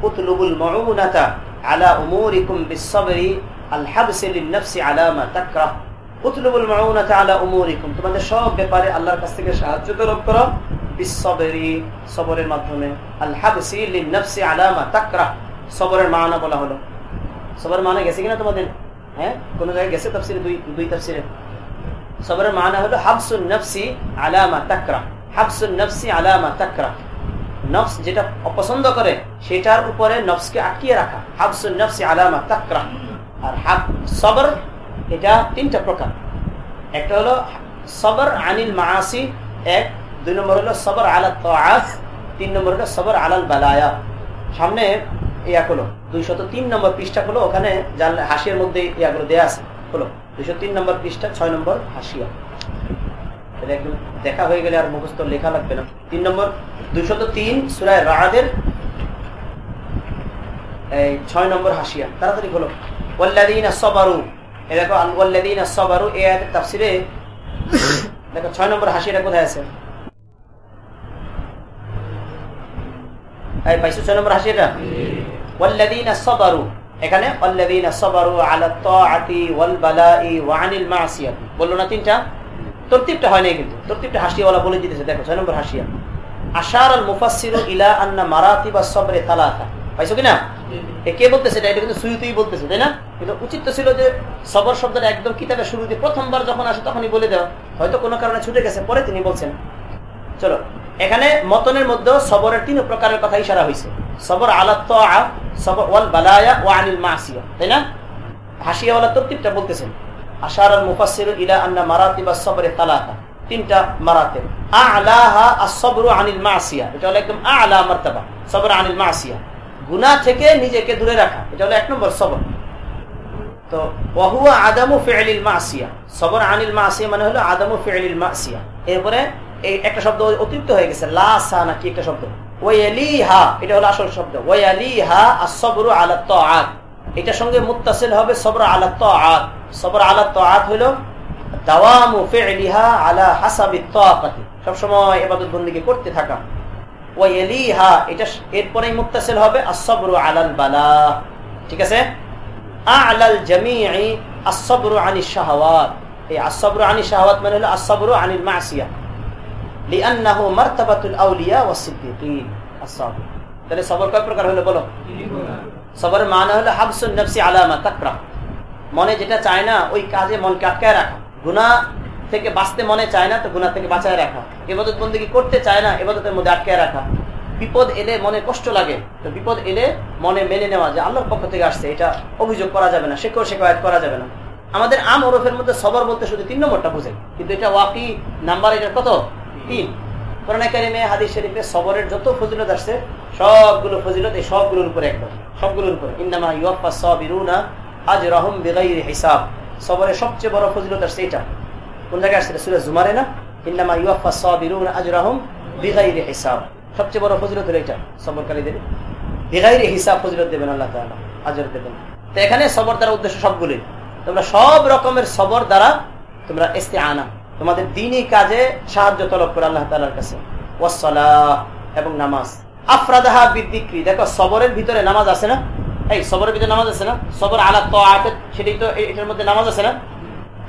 উতলুবুল মউনাতা আলা উমুরিকুম বিসসবরি আল হাবসি লিন-নাফসি আলা মা তাকরাহ। উতলুবুল তোমাদের সব ব্যাপারে আল্লাহর কাছ থেকে সাহায্য করো। বিসসবরি, সবরের মাধ্যমে। আল হাবসি লিন-নাফসি আলা মা তাকরাহ। সবরের মানা বলা হলো। সবর মানে গেছে কিনা তোমাদের? হ্যাঁ? কোন জায়গায় গেছে তাফসিরে? দুই দুই তাফসিরে? সবরের মানা হলো হাবসুন নফসি আলামা তাকরা। হাবসুন নফসি আলামা তাকরা। নফস যেটা অপছন্দ করে, সেটার উপরে নফসকে আটকিয়ে রাখা। হাবসুন নফসি আলামা তাকরা। আর হাব সবর, এটা তিনটা প্রকার। একটা হলো সবর আনিল মাসি এক। দুই নম্বর হলো সবর আলা তাআত, তিন নম্বর হলো সবর আলাল বালায়া। সামনে ইয়াগুলো দুইশত তিন নম্বর পৃষ্ঠা হলো, ওখানে হাসিয়ার মধ্যে ইয়াগুলো দেয়া আছে, হলো। দুইশো তিন নম্বর পৃষ্ঠা, ছয় নম্বর হাসিয়া। দেখা হয়ে গেলে আর মুখস্থ লেখা লাগবে না। তিন নম্বর, দুইশত তিন সুরায় রাহাদের ছয় নম্বর হাসিয়া। তাড়াতাড়ি হলো ওয়াল্লাদিন সবারু। এ দেখো ওয়াল্লাদিন সবারু এ তাফসিরে দেখো, ছয় নম্বর হাসিটা কোথায় আছে? পাইছো ছয় নম্বর হাসিটা? এখানে বলল না তিনটা? কিন্তু। হাসিয়াওয়ালা বলে দিতেছে। দেখো নম্বর হাসিয়া। আশার আল ইলা আন্না পাইছো কিনা? কে বলতেছে এটা? কিন্তু সুইতেই বলতেছে, তাই না? কিন্তু উচিত ছিল যে সবর শব্দটা একদম কিতাবের দিয়ে প্রথমবার যখন আসে তখনই বলে দেওয়া। হয়তো কোনো কারণে ছুটে গেছে, পরে তিনি বলছেন। চলো, এখানে মতনের মধ্যে সবরের তিন প্রকারের কথা ইশারা হয়েছে সবর আলাত্ত তাই না? হাসিয়াওয়ালা আশার ইলা আন্না সবরে তিনটা এটা হলো একদম আলা গুনাহ থেকে নিজেকে দূরে রাখা। এটা হলো এক নম্বর সবর। তো ওয়াহুয়া আদামু ফি'লিল মাসিয়া। সবর আনিল মাসিয়া মানে হলো আদামু ফি'লিল মাসিয়া। এরপরে এই একটা শব্দ অতিরিক্ত হয়ে গেছে। লা লাসা নাকি একটা শব্দ। ওয়ালিহা, এটা হলো আসল শব্দ। এটার সঙ্গে হবে আলাত আলা করতে থাকা। ওয়ালিহা, এটা হবে বালা। ঠিক আছে? আলাল জামিই আসবরু আনিশ এই আসবরু আনিশ শাহাওয়াত মানে হলো আসবর আনিল মাসিয়া। আউলিয়া তাহলে সবর কয় প্রকার হলো বলো? সবরের মানা হলো হাবসুন আলামা তাকরা। মনে যেটা চায় না, ওই কাজে মনকে আটকায় রাখা। গুনাহ থেকে বাঁচতে মনে চায় না, তো গুনাহ থেকে বাঁচায় রাখা। এবাদত বন্দী করতে চায় না এবাদতের মধ্যে আটকায় রাখা। বিপদ এলে মনে কষ্ট লাগে, তো বিপদ এলে মনে মেনে নেওয়া যে আল্লাহর পক্ষ থেকে আসছে, এটা অভিযোগ করা যাবে না, শেখর শেখায়ত করা যাবে না। আমাদের আম ওরফের মধ্যে সবর বলতে শুধু তিন নম্বরটা বোঝে। কিন্তু এটা ওয়াকি নাম্বার, এটা কত? তিন। করোনা কারিমে, হাদিস শরীফে সবরের যত ফজিলত আসছে সবগুলো ফজিলত এই সবগুলোর উপরে একদম সবগুলোর উপরে। ইন্নামা ইউফা সাবিরুনা আজ রহম বেগাইর হিসাব। সবরের সবচেয়ে বড় ফজিলত আসছে এটা। কোন জায়গায় আসছে? সুরে জুমারে না? ইন্নামা ইউফা সাবিরুনা আজ রহম বেগাইর হিসাব। সবচেয়ে বড় ফজিলত হলো এটা, সবরকারীদের। বেগাইর হিসাব ফজিলত দেবেন আল্লাহ তাআলা, আজর দেবেন। তো এখানে সবর দ্বারা উদ্দেশ্য সবগুলি তোমরা সব রকমের সবর দ্বারা তোমরা এস্তে আনা তোমাদের দিনই কাজে সাহায্য তলব করে আল্লাহ তালার কাছে। এবং নামাজ। আফরাদাহা বিদ্দিক্রি। দেখো, সবরের ভিতরে নামাজ আছে না? এই, সবরের ভিতরে নামাজ আছে না? সবর আলা তো সেটাই তো এটার মধ্যে নামাজ আছে না?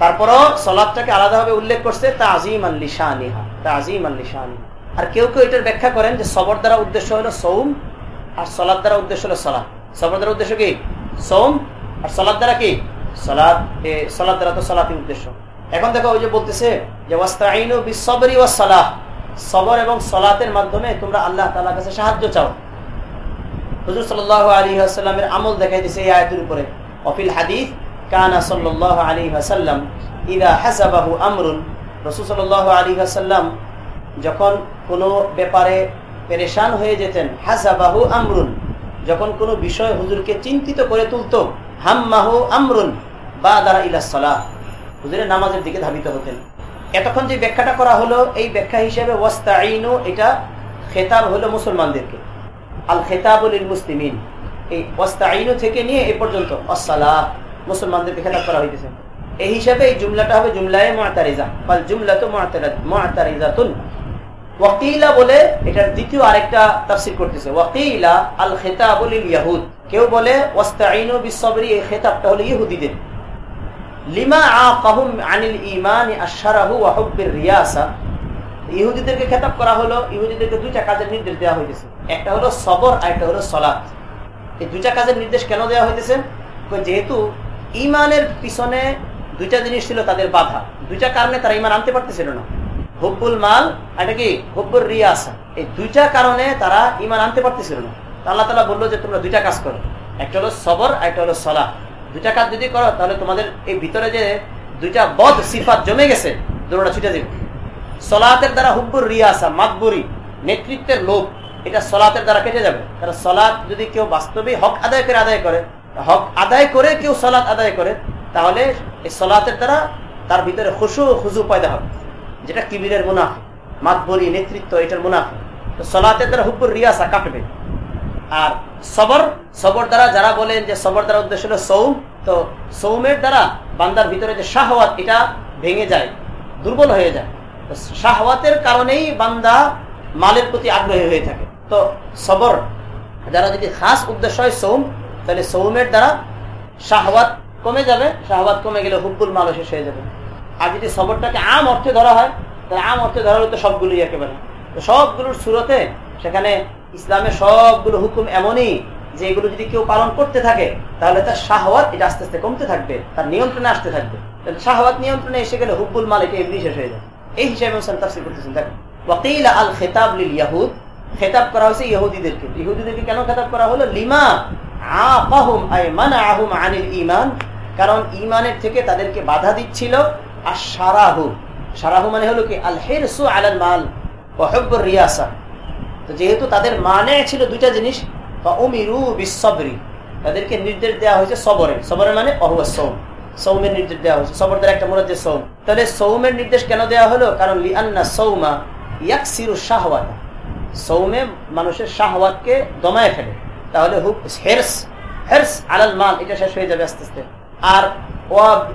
তারপরও সলাদটাকে আলাদাভাবে উল্লেখ করছে তা আজিম আল্লি শাহানিহা তা আজিম আল্লি শাহানিহা আর কেউ কেউ এটার ব্যাখ্যা করেন যে সবর দ্বারা উদ্দেশ্য হলো সৌম, আর সলাদ দ্বারা উদ্দেশ্য হলো সলাদ। সবর দ্বারা উদ্দেশ্য কি? সৌম, আর সলাদ দ্বারা কি? সলাদ। সলাদ দ্বারা তো সলাতি উদ্দেশ্য। এখন দেখো ওই যে বলতেছে যে সবর এবং সলাতের মাধ্যমে তোমরা আল্লাহ তাআলার কাছে সাহায্য চাও। হুজুর সাল্লাল্লাহু আলাইহি ওয়াসাল্লামের আমল দেখাই দিয়েছে এই আয়াতের উপরে। অফিল হাদিস, কানা সাল্লাল্লাহু আলাইহি ওয়াসাল্লাম ইদা হাসাবাহু আমরুন। রাসূল সাল্লাল্লাহু আলাইহি ওয়াসাল্লাম যখন কোনো ব্যাপারে পেরেশান হয়ে যেতেন, হাসাবাহু আমরুন। যখন কোনো বিষয় হুজুরকে চিন্তিত করে তুলতো, হাম্মাহু আমরুন বা দ্বারা ইলা সালাহ। হুজুরের নামাজের দিকে ধাবিত হতেন। এতক্ষণ যে ব্যাখ্যাটা করা হলো, এই ব্যাখ্যা হিসেবে ওয়াস্তাইনু এটা খেতাব হলো মুসলমানদেরকে। আল খেতাবুল মুসলিমিন। এই ওয়াস্তাইনু থেকে নিয়ে এ পর্যন্ত অসালাহ মুসলমানদেরকে খেতাব করা হইতেছে। এই হিসাবে এই জুমলাটা হবে জুমলায় মুআতারিজা। ফাল জুমলা তো মুআতারিজাতুন। ওয়াকিলা বলে এটার দ্বিতীয় আরেকটা তাফসীর করতেছে। ওয়াকিলা আল খেতাবুল ইয়াহুদ। কেউ বলে ওয়াস্তাইনু বিসবরি এই খেতাবটা হলো ইহুদিদের। লিমা আকাহুম আনিল ঈমান আশরাহু রিয়াসা। ইহুদিদেরকে খেতাব করা হলো, ইহুদিদেরকে দুইটা কাজের নির্দেশ দেওয়া হইতেছে। একটা হলো সবর, আর একটা হলো সলাৎ। এই দুইটা কাজের নির্দেশ কেন দেওয়া হইতেছে? যেহেতু ইমানের পিছনে দুইটা জিনিস ছিল তাদের বাধা। দুইটা কারণে তারা ইমান আনতে পারতেছিল না। হুব্বুল মাল এটা কি? হুব্বুর রিয়াসা। এই দুইটা কারণে তারা ইমান আনতে পারতেছিল না। আল্লাহ তালা বলল যে তোমরা দুইটা কাজ করো। একটা হলো সবর, আর একটা হলো সলা দুইটা কাজ যদি করো, তাহলে তোমাদের এই ভিতরে যে দুইটা বদ সিফাত জমে গেছে, দুটোটা ছুটে যাবে। সলাতের দ্বারা হুব্বুর রিয়াসা মাতবুরি নেতৃত্বের লোভ, এটা সলাতের দ্বারা কেটে যাবে। কারণ সলাৎ যদি কেউ বাস্তবে হক আদায় করে আদায় করে, হক আদায় করে কেউ সলাৎ আদায় করে, তাহলে এই সলাতের দ্বারা তার ভিতরে খুশু খুজু পয়দা হবে। যেটা কিবিরের মুনাফা মাতবরি নেতৃত্ব, এটার মুনাফা তো সলাতের দ্বারা হুব্বুর রিয়াসা কাটবে। আর সবর সবর দ্বারা যারা বলেন যে সবর দ্বারা উদ্দেশ্য হলো সৌম, তো সৌমের দ্বারা বান্দার ভিতরে যে শাহওয়াত, এটা ভেঙে যায়, দুর্বল হয়ে যায়। শাহওয়াতের কারণেই বান্দা মালের প্রতি আগ্রহী হয়ে থাকে। তো সবর যারা যদি খাস উদ্দেশ্য হয় সৌম, তাহলে সৌমের দ্বারা শাহওয়াত কমে যাবে, শাহওয়াত কমে গেলে হুব্বুল মাল শেষ হয়ে যাবে। আর যদি সবরটাকে আম অর্থে ধরা হয়, তাহলে আম অর্থে ধরা হলে তো সবগুলোই একেবারে। তো সবগুলোর সুরতে সেখানে ইসলামের সবগুলো হুকুম এমনই যে এগুলো যদি কেউ পালন করতে থাকে, তাহলে তার শাহওয়াত এটা আস্তে আস্তে কমতে থাকবে, তার নিয়ন্ত্রণে আসতে থাকবে। তাহলে শাহওয়াত নিয়ন্ত্রণে এসে গেলে হুব্বুল মাল এটা এমনি শেষ হয়ে যাবে এই হিসাবে তাফসির করতেছেন, দেখেন। ওয়াকিল আল খেতাব লিল ইয়াহুদ, খেতাব করা হয়েছে ইহুদিদেরকে। ইহুদিদেরকে কেন খেতাব করা হলো? লিমা আকাহুম আই মানআহুম আনিল ঈমান, কারণ ঈমানের থেকে তাদেরকে বাধা দিচ্ছিল আর সারাহু সারাহু মানে হলো কি? আল হিরসু আলাল মাল ওয়া হুব্বুর রিয়াসা। তো যেহেতু তাদের মানে ছিল দুইটা জিনিস তাদেরকে নির্দেশ দেওয়া হয়েছে সবরের সবরের মানে অহুয়া সৌম। সৌমের নির্দেশ দেওয়া হয়েছে। সবর দ্বারা একটা মনে সৌম। তাহলে সৌমের নির্দেশ কেন দেওয়া হলো? কারণ লিআন্না সৌমা ইয়াকসিরু শাহওয়াত। সৌমে মানুষের শাহওয়াতকে দমায় ফেলে। তাহলে হুক হেরস। হেরস আলাল মাল, এটা শেষ হয়ে যাবে আস্তে আস্তে। আর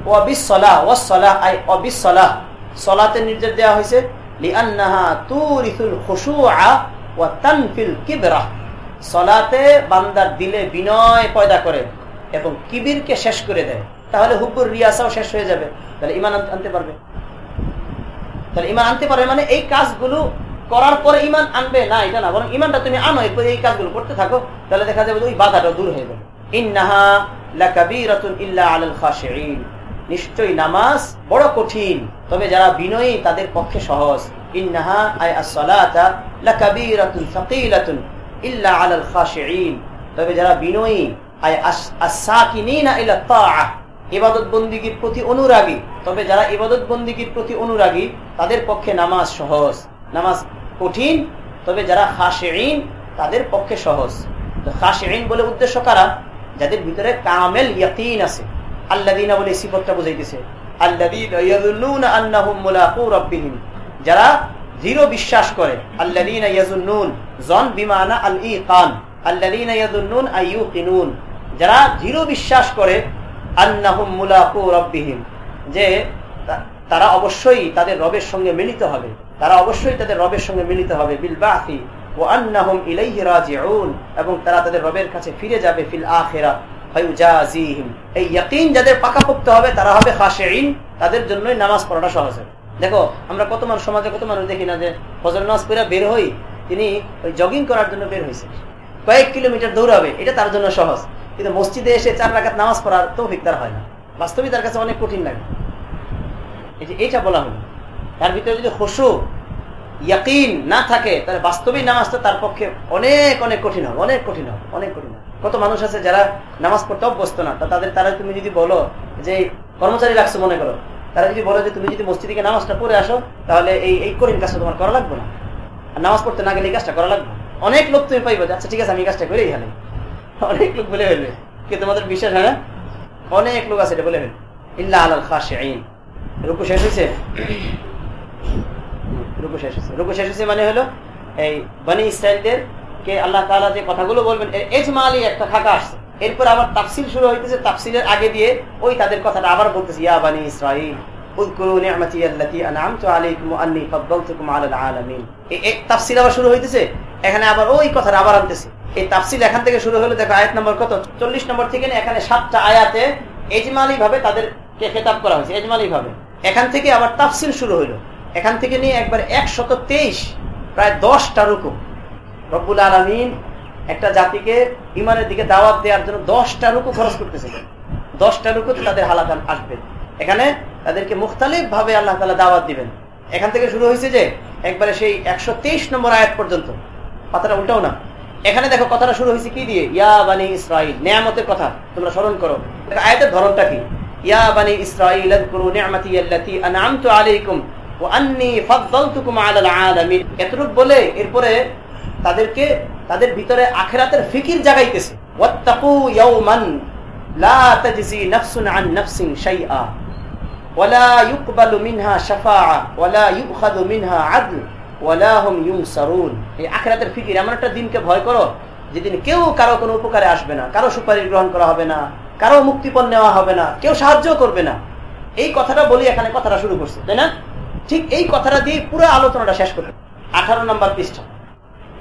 ওয়াবিসলাহ ওয়াসলাহ আই অবিসলাহ সলাতের নির্দেশ দেওয়া হয়েছে। লিআন্নাহা তুরিসুল খুশুআ সলাতে বান্দার দিলে বিনয় পয়দা করে এবং কিবিরকে শেষ করে দেয়। তাহলে হুব্বুর রিয়াসাও শেষ হয়ে যাবে। তাহলে ইমান আনতে পারবে। তাহলে ইমান আনতে পারবে মানে এই কাজগুলো করার পরে ইমান আনবে? না, এটা না। বরং ইমানটা তুমি আনো, এরপরে এই কাজগুলো করতে থাকো। তাহলে দেখা যাবে ওই বাধাটা দূর হয়ে যাবে। ইন্নাহা নিশ্চয়ই নামাজ বড় কঠিন। তবে যারা বিনয়ী, তাদের পক্ষে সহজ। তবে যারা বিনয়ী, আই ইবাদত প্রতি অনুরাগী, তবে যারা ইবাদত বন্দিগির প্রতি অনুরাগী, তাদের পক্ষে নামাজ সহজ। নামাজ কঠিন, তবে যারা খাশিঈন, তাদের পক্ষে সহজ। তো খাশিঈন বলে উদ্দেশ্য কারা? যাদের ভিতরে কামেল ইয়াকিন আছে। আল্লাদিনা বলে সিফতটা বুঝাইতেছে। যারা দৃঢ় বিশ্বাস করে জন আল যারা দৃঢ় বিশ্বাস করে যে তারা অবশ্যই তাদের রবের সঙ্গে মিলিত হবে। তারা অবশ্যই তাদের রবের সঙ্গে মিলিত হবে। বিল বাহি ও আন্নাহম ইলাইহি এবং তারা তাদের রবের কাছে ফিরে যাবে, ফিল আখিরা এই ইয়াকিন যাদের পাকাপোক্ত হবে, তারা হবে খাশিঈন। তাদের জন্যই নামাজ পড়াটা সহজ হবে। দেখো, আমরা কত মানুষ, সমাজে কত মানুষ দেখি না যে ফজর নামাজ পড়া বের হই, তিনি ওই জগিং করার জন্য বের হয়েছে কয়েক কিলোমিটার দৌড়াবে, এটা তার জন্য সহজ। কিন্তু মসজিদে এসে চার রাখাত নামাজ পড়ার তৌফিক তার হয় না। বাস্তবিক তার কাছে অনেক কঠিন লাগে। এই যে এইটা বলা হলো। তার ভিতরে যদি হসু ইয়াকিন না থাকে, তাহলে বাস্তবিক নামাজটা তার পক্ষে অনেক অনেক কঠিন হবে, অনেক কঠিন হবে, অনেক কঠিন হবে। কত মানুষ আছে যারা নামাজ পড়তে অভ্যস্ত না তাদের, তারা তুমি যদি বলো যে কর্মচারী রাখছো মনে করো তারা যদি বলো যে তুমি যদি মসজিদে নামাজটা পড়ে আসো, তাহলে এই এই কঠিন কাজটা তোমার করা লাগবে না। আর নামাজ পড়তে না গেলে এই কাজটা করা লাগবে অনেক লোক তুমি পাইবে আচ্ছা ঠিক আছে, আমি কাজটা করেই হালে অনেক লোক বলে ফেলবে। কে তোমাদের বিশ্বাস হয় না? অনেক লোক আছে এটা বলে ফেলবে। ইল্লা আলাল খাসে আইন রুকু শেষ হয়েছে? রুকু শেষ হয়েছে। রুকু শেষ হয়েছে মানে হলো এই বনি ইসরায়েলদের কে আল্লাহ তালা যে কথাগুলো বলবেন এজমালি একটা খাকা আসছে। এরপর আবার তাফসিল শুরু হইতেছে, তাফসিলের আগে দিয়ে ওই তাদের কথাটা আবার বলতেছে, ইয়া বানি ইসরাইল এখানে আবার ওই কথাটা আবার আনতেছে। এই তাফসিল এখান থেকে শুরু হলো, দেখো আয়াত নম্বর কত? চল্লিশ নম্বর থেকে এখানে সাতটা আয়াতে এজমালি ভাবে তাদেরকে খেতাব করা হয়েছে এজমালি ভাবে এখান থেকে আবার তাফসিল শুরু হইল। এখান থেকে নিয়ে একবার একশত তেইশ, প্রায় দশটা রুকু। রব্বুল আলমিন একটা জাতিকে ইমানের দিকে দাওয়াত দেওয়ার জন্য দশটা রুকু খরচ করতেছিলেন দশটা রুকুতে তাদের হালাত আসবে। এখানে তাদেরকে মুখতালিফ ভাবে আল্লাহ তালা দাওয়াত দিবেন। এখান থেকে শুরু হয়েছে যে একবারে সেই একশো তেইশ নম্বর আয়াত পর্যন্ত। পাতাটা উল্টাও না। এখানে দেখো কথাটা শুরু হয়েছে কি দিয়ে? ইয়া বানি ইসরাইল নেয়ামতের কথা। তোমরা স্মরণ করো। আয়াতের ধরনটা কি? ইয়া বানি ইসরাইল নিয়ামতি আল্লাতি আনআমতু আলাইকুম এতটুক বলে এরপরে তাদেরকে তাদের ভিতরে আখেরাতের ফিকির জাগাইতেছে। ফিকির এমন একটা দিনকে ভয় করো, যেদিন কেউ কারও কোনো উপকারে আসবে না, কারও সুপারিশ গ্রহণ করা হবে না, কারও মুক্তিপণ নেওয়া হবে না, কেউ সাহায্য করবে না। এই কথাটা বলি এখানে কথাটা শুরু করছে, তাই না? ঠিক এই কথাটা দিয়ে পুরো আলোচনাটা শেষ করবে আঠারো নম্বর পৃষ্ঠা।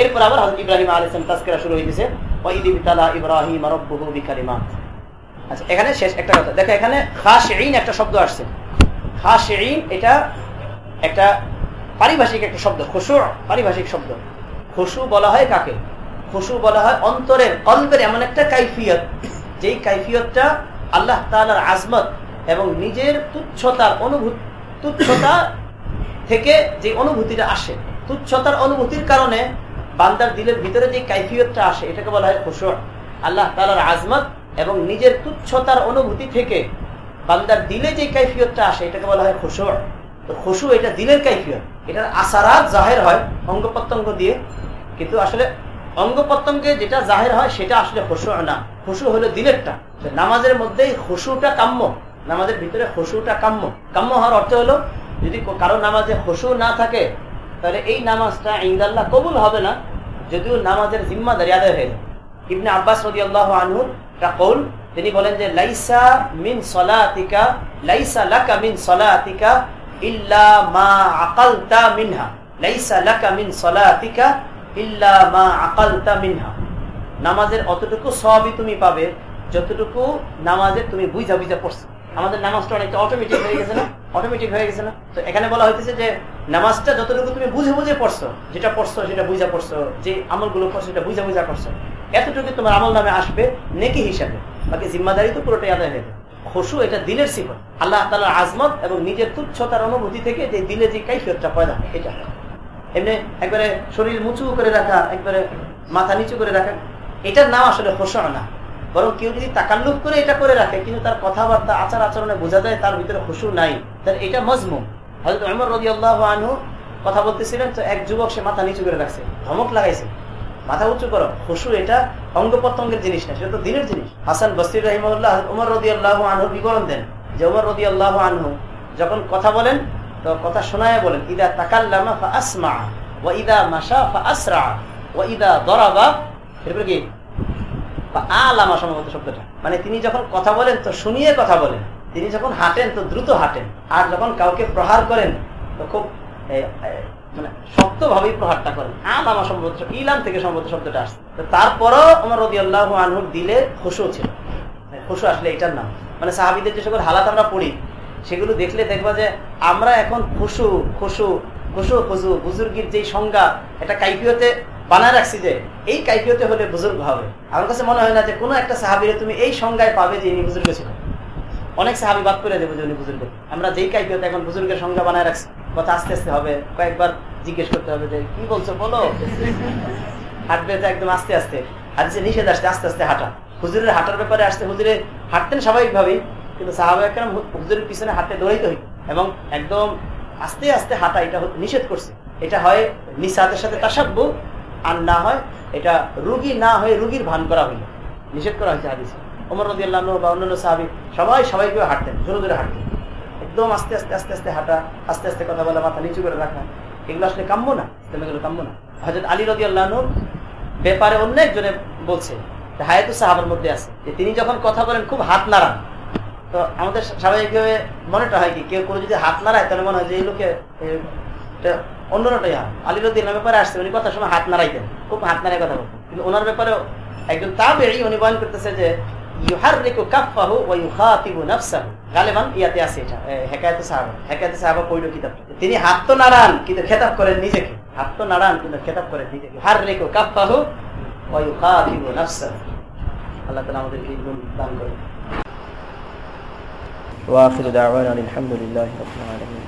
এরপর আবার হযরত ইব্রাহিম আলাইহিস সালাম তাজকিরা শুরু বিতালা ইব্রাহিম আচ্ছা এখানে শেষ একটা কথা। দেখো, এখানে খাশঈন একটা শব্দ আসছে। খাশঈন এটা একটা পারিভাষিক একটা শব্দ, খুশু পারিভাষিক শব্দ। খুশু বলা হয় কাকে? খুশু বলা হয় অন্তরের, কলবের এমন একটা কাইফিয়ত। যেই কাইফিয়তটা আল্লাহ তাআলার আজমত এবং নিজের তুচ্ছতার অনুভূতি, তুচ্ছতা থেকে যে অনুভূতিটা আসে, তুচ্ছতার অনুভূতির কারণে বান্দার দিলের ভিতরে যে কাইফিয়তটা আসে, এটাকে বলা হয় খুশু আল্লাহ তালার আজমত এবং নিজের তুচ্ছতার অনুভূতি থেকে বান্দার দিলে যে কাইফিয়তটা আসে, এটাকে বলা হয় খুশু তো খুশু এটা দিলের কাইফিয়ত। এটার আসারাত জাহের হয় অঙ্গ প্রত্যঙ্গ দিয়ে। কিন্তু আসলে অঙ্গ প্রত্যঙ্গে যেটা জাহের হয়, সেটা আসলে খুশু না। খুশু হলো দিলেরটা। নামাজের মধ্যেই খুশুটা কাম্য। নামাজের ভিতরে খুশুটা কাম্য। কাম্য হওয়ার অর্থ হলো, যদি কারও নামাজে খুশু না থাকে তাহলে এই নামাজটা ইন্দাল্লাহ কবুল হবে না, যদিও নামাজের জিম্মাদারি আদায় হয়ে ইবনে আব্বাস রদি আল্লাহ আনহুর কৌল, তিনি বলেন যে, লাইসা মিন সলাতিকা, লাইসা লাকা মিন সলাতিকা ইল্লা মা আকালতা মিনহা। লাইসা লাকা মিন সলাতিকা ইল্লা মা আকালতা মিনহা। নামাজের অতটুকু সবই তুমি পাবে, যতটুকু নামাজের তুমি বুঝা বুঝা পড়ছো আমাদের নামাজটা অনেকটা অটোমেটিক হয়ে গেছে না? অটোমেটিক হয়ে গেছে না? তো এখানে বলা হইতেছে যে, নামাজটা যতটুকু তুমি বুঝে বুঝে পড়ছো, যেটা পড়ছো, সেটা বুঝা পড়ছো, যে আমলগুলো করছ, সেটা বুঝা বুঝা করছ, এতটুকু তোমার আমল নামে আসবে নেকি হিসাবে। বাকি জিম্মাদারি তো পুরোটাই আদায় হয়ে যাবে। খুশু এটা দিলের সিফত। আল্লাহ তালার আজমত এবং নিজের তুচ্ছতার অনুভূতি থেকে যে দিলে যে কাইফিয়তটা পয়দা হয়। এটা এমনি একবারে শরীর মুচু করে রাখা, একবারে মাথা নিচু করে রাখা, এটার নাম আসলে হোসনা না। বরং কেউ যদি তাকাল্লুক করে এটা করে রাখে, কিন্তু তার কথাবার্তা, আচার আচরণে বোঝা যায় তার ভিতরে খুশু নাই। তাহলে এটা মজমুম। হয়তো আমার রদি আল্লাহ আনহু কথা বলতেছিলেন, তো এক যুবক সে মাথা নিচু করে রাখছে, ধমক লাগাইছে। মাথা উঁচু করো, খুশু এটা অঙ্গ প্রত্যঙ্গের জিনিস না, সেটা তো দিনের জিনিস। হাসান বসির রহিমুল্লাহ উমর রদি আল্লাহ আনহু বিবরণ দেন, যে উমর রদি আল্লাহ আনহু যখন কথা বলেন, তো কথা শোনায় বলেন, ইদা তাকাল্লামা ফা আসমা ও ইদা মাসা ফা আসরা ও ইদা দরাবা, এরপরে কি? বা আলামা সম্ভবত শব্দটা। মানে তিনি যখন কথা বলেন, তো শুনিয়ে কথা বলেন। তিনি যখন হাঁটেন, তো দ্রুত হাঁটেন। আর যখন কাউকে প্রহার করেন, তো খুব মানে শক্তভাবেই প্রহারটা করেন। আলামা সম্ভবত ইলাম থেকে সম্ভবত শব্দটা আসছে। তো তারপরও আমার রবি আল্লাহ আনহুর দিলে খুশু ছিল। খুশু আসলে এটার নাম। মানে সাহাবিদের যে সকল হালাত আমরা পড়ি, সেগুলো দেখলে দেখবা যে আমরা এখন খুশু খুশু খুশু খুশু বুজুর্গির যেই সংজ্ঞা, এটা কাইফিয়তে বানায় রাখছি যে এই কাইফিয়তে হলে বুজুর্গ হবে। আমার কাছে মনে হয় না যে কোনো একটা সাহাবিরে তুমি এই সংজ্ঞায় পাবে যে ইনি বুজুর্গ ছিল অনেক সাহাবি বাদ করে দেবো যে উনি বুজুর্গ। আমরা যেই কাইফিয়তে এখন বুজুর্গের সংজ্ঞা বানায় রাখছি, কথা আস্তে আস্তে হবে, কয়েকবার জিজ্ঞেস করতে হবে যে, কি বলছো? বলো। হাঁটবে তো একদম আস্তে আস্তে। হাদিসে নিষেধ আসতে আস্তে আস্তে হাঁটা। হুজুরের হাঁটার ব্যাপারে আসতে হুজুরে হাঁটতেন স্বাভাবিকভাবেই, কিন্তু সাহাবা একরাম হুজুরের পিছনে হাঁটতে দৌড়াইতে হইত এবং একদম আস্তে আস্তে হাঁটা, এটা নিষেধ করছে। এটা হয় নিসাতের সাথে তাসাব্য আর না হয় এটা রুগী না হয়ে রুগীর ভান করা হইল। নিষেধ করা হয়েছে হাদিসে। ওমর রদি আল্লাহ বা অন্যান্য সাহাবি সবাই সবাইকে হাঁটতেন, জোরে জোরে হাঁটতেন। একদম আস্তে আস্তে আস্তে আস্তে হাঁটা, আস্তে আস্তে কথা বলা, মাথা নিচু করে রাখা। এগুলো আসলে কাম্য না এগুলো কাম্য না। হজরত আলী রদি আল্লাহনুর ব্যাপারে অন্য একজনে বলছে, হায়াতু সাহাবার মধ্যে আছে, যে তিনি যখন কথা বলেন খুব হাত নাড়ান। তো আমাদের স্বাভাবিকভাবে মনেটা হয় কি, কেউ কোনো যদি হাত নাড়ায় তাহলে মনে হয় যে এই লোকে ব্যাপারে আসছে, উনি সময় হাত নাড়াইতেন, খুব হাত নাড়ায় কথা বলতেন। কিন্তু ওনার একজন করতেছে যে তিনি হাত তো নাড়ান, কিন্তু খেতাব করেন নিজেকে। হাত তো নাড়ান, কিন্তু খেতাব করেন নিজেকে। হারিকু কাফফাহু ওয়া ইউখাতিবু নাফসাহু। আল্লাহ তাআলা আমাদেরকে দান করেন। ওয়া আখিরু দাওয়ানা আলহামদুলিল্লাহি রাব্বিল আলামিন।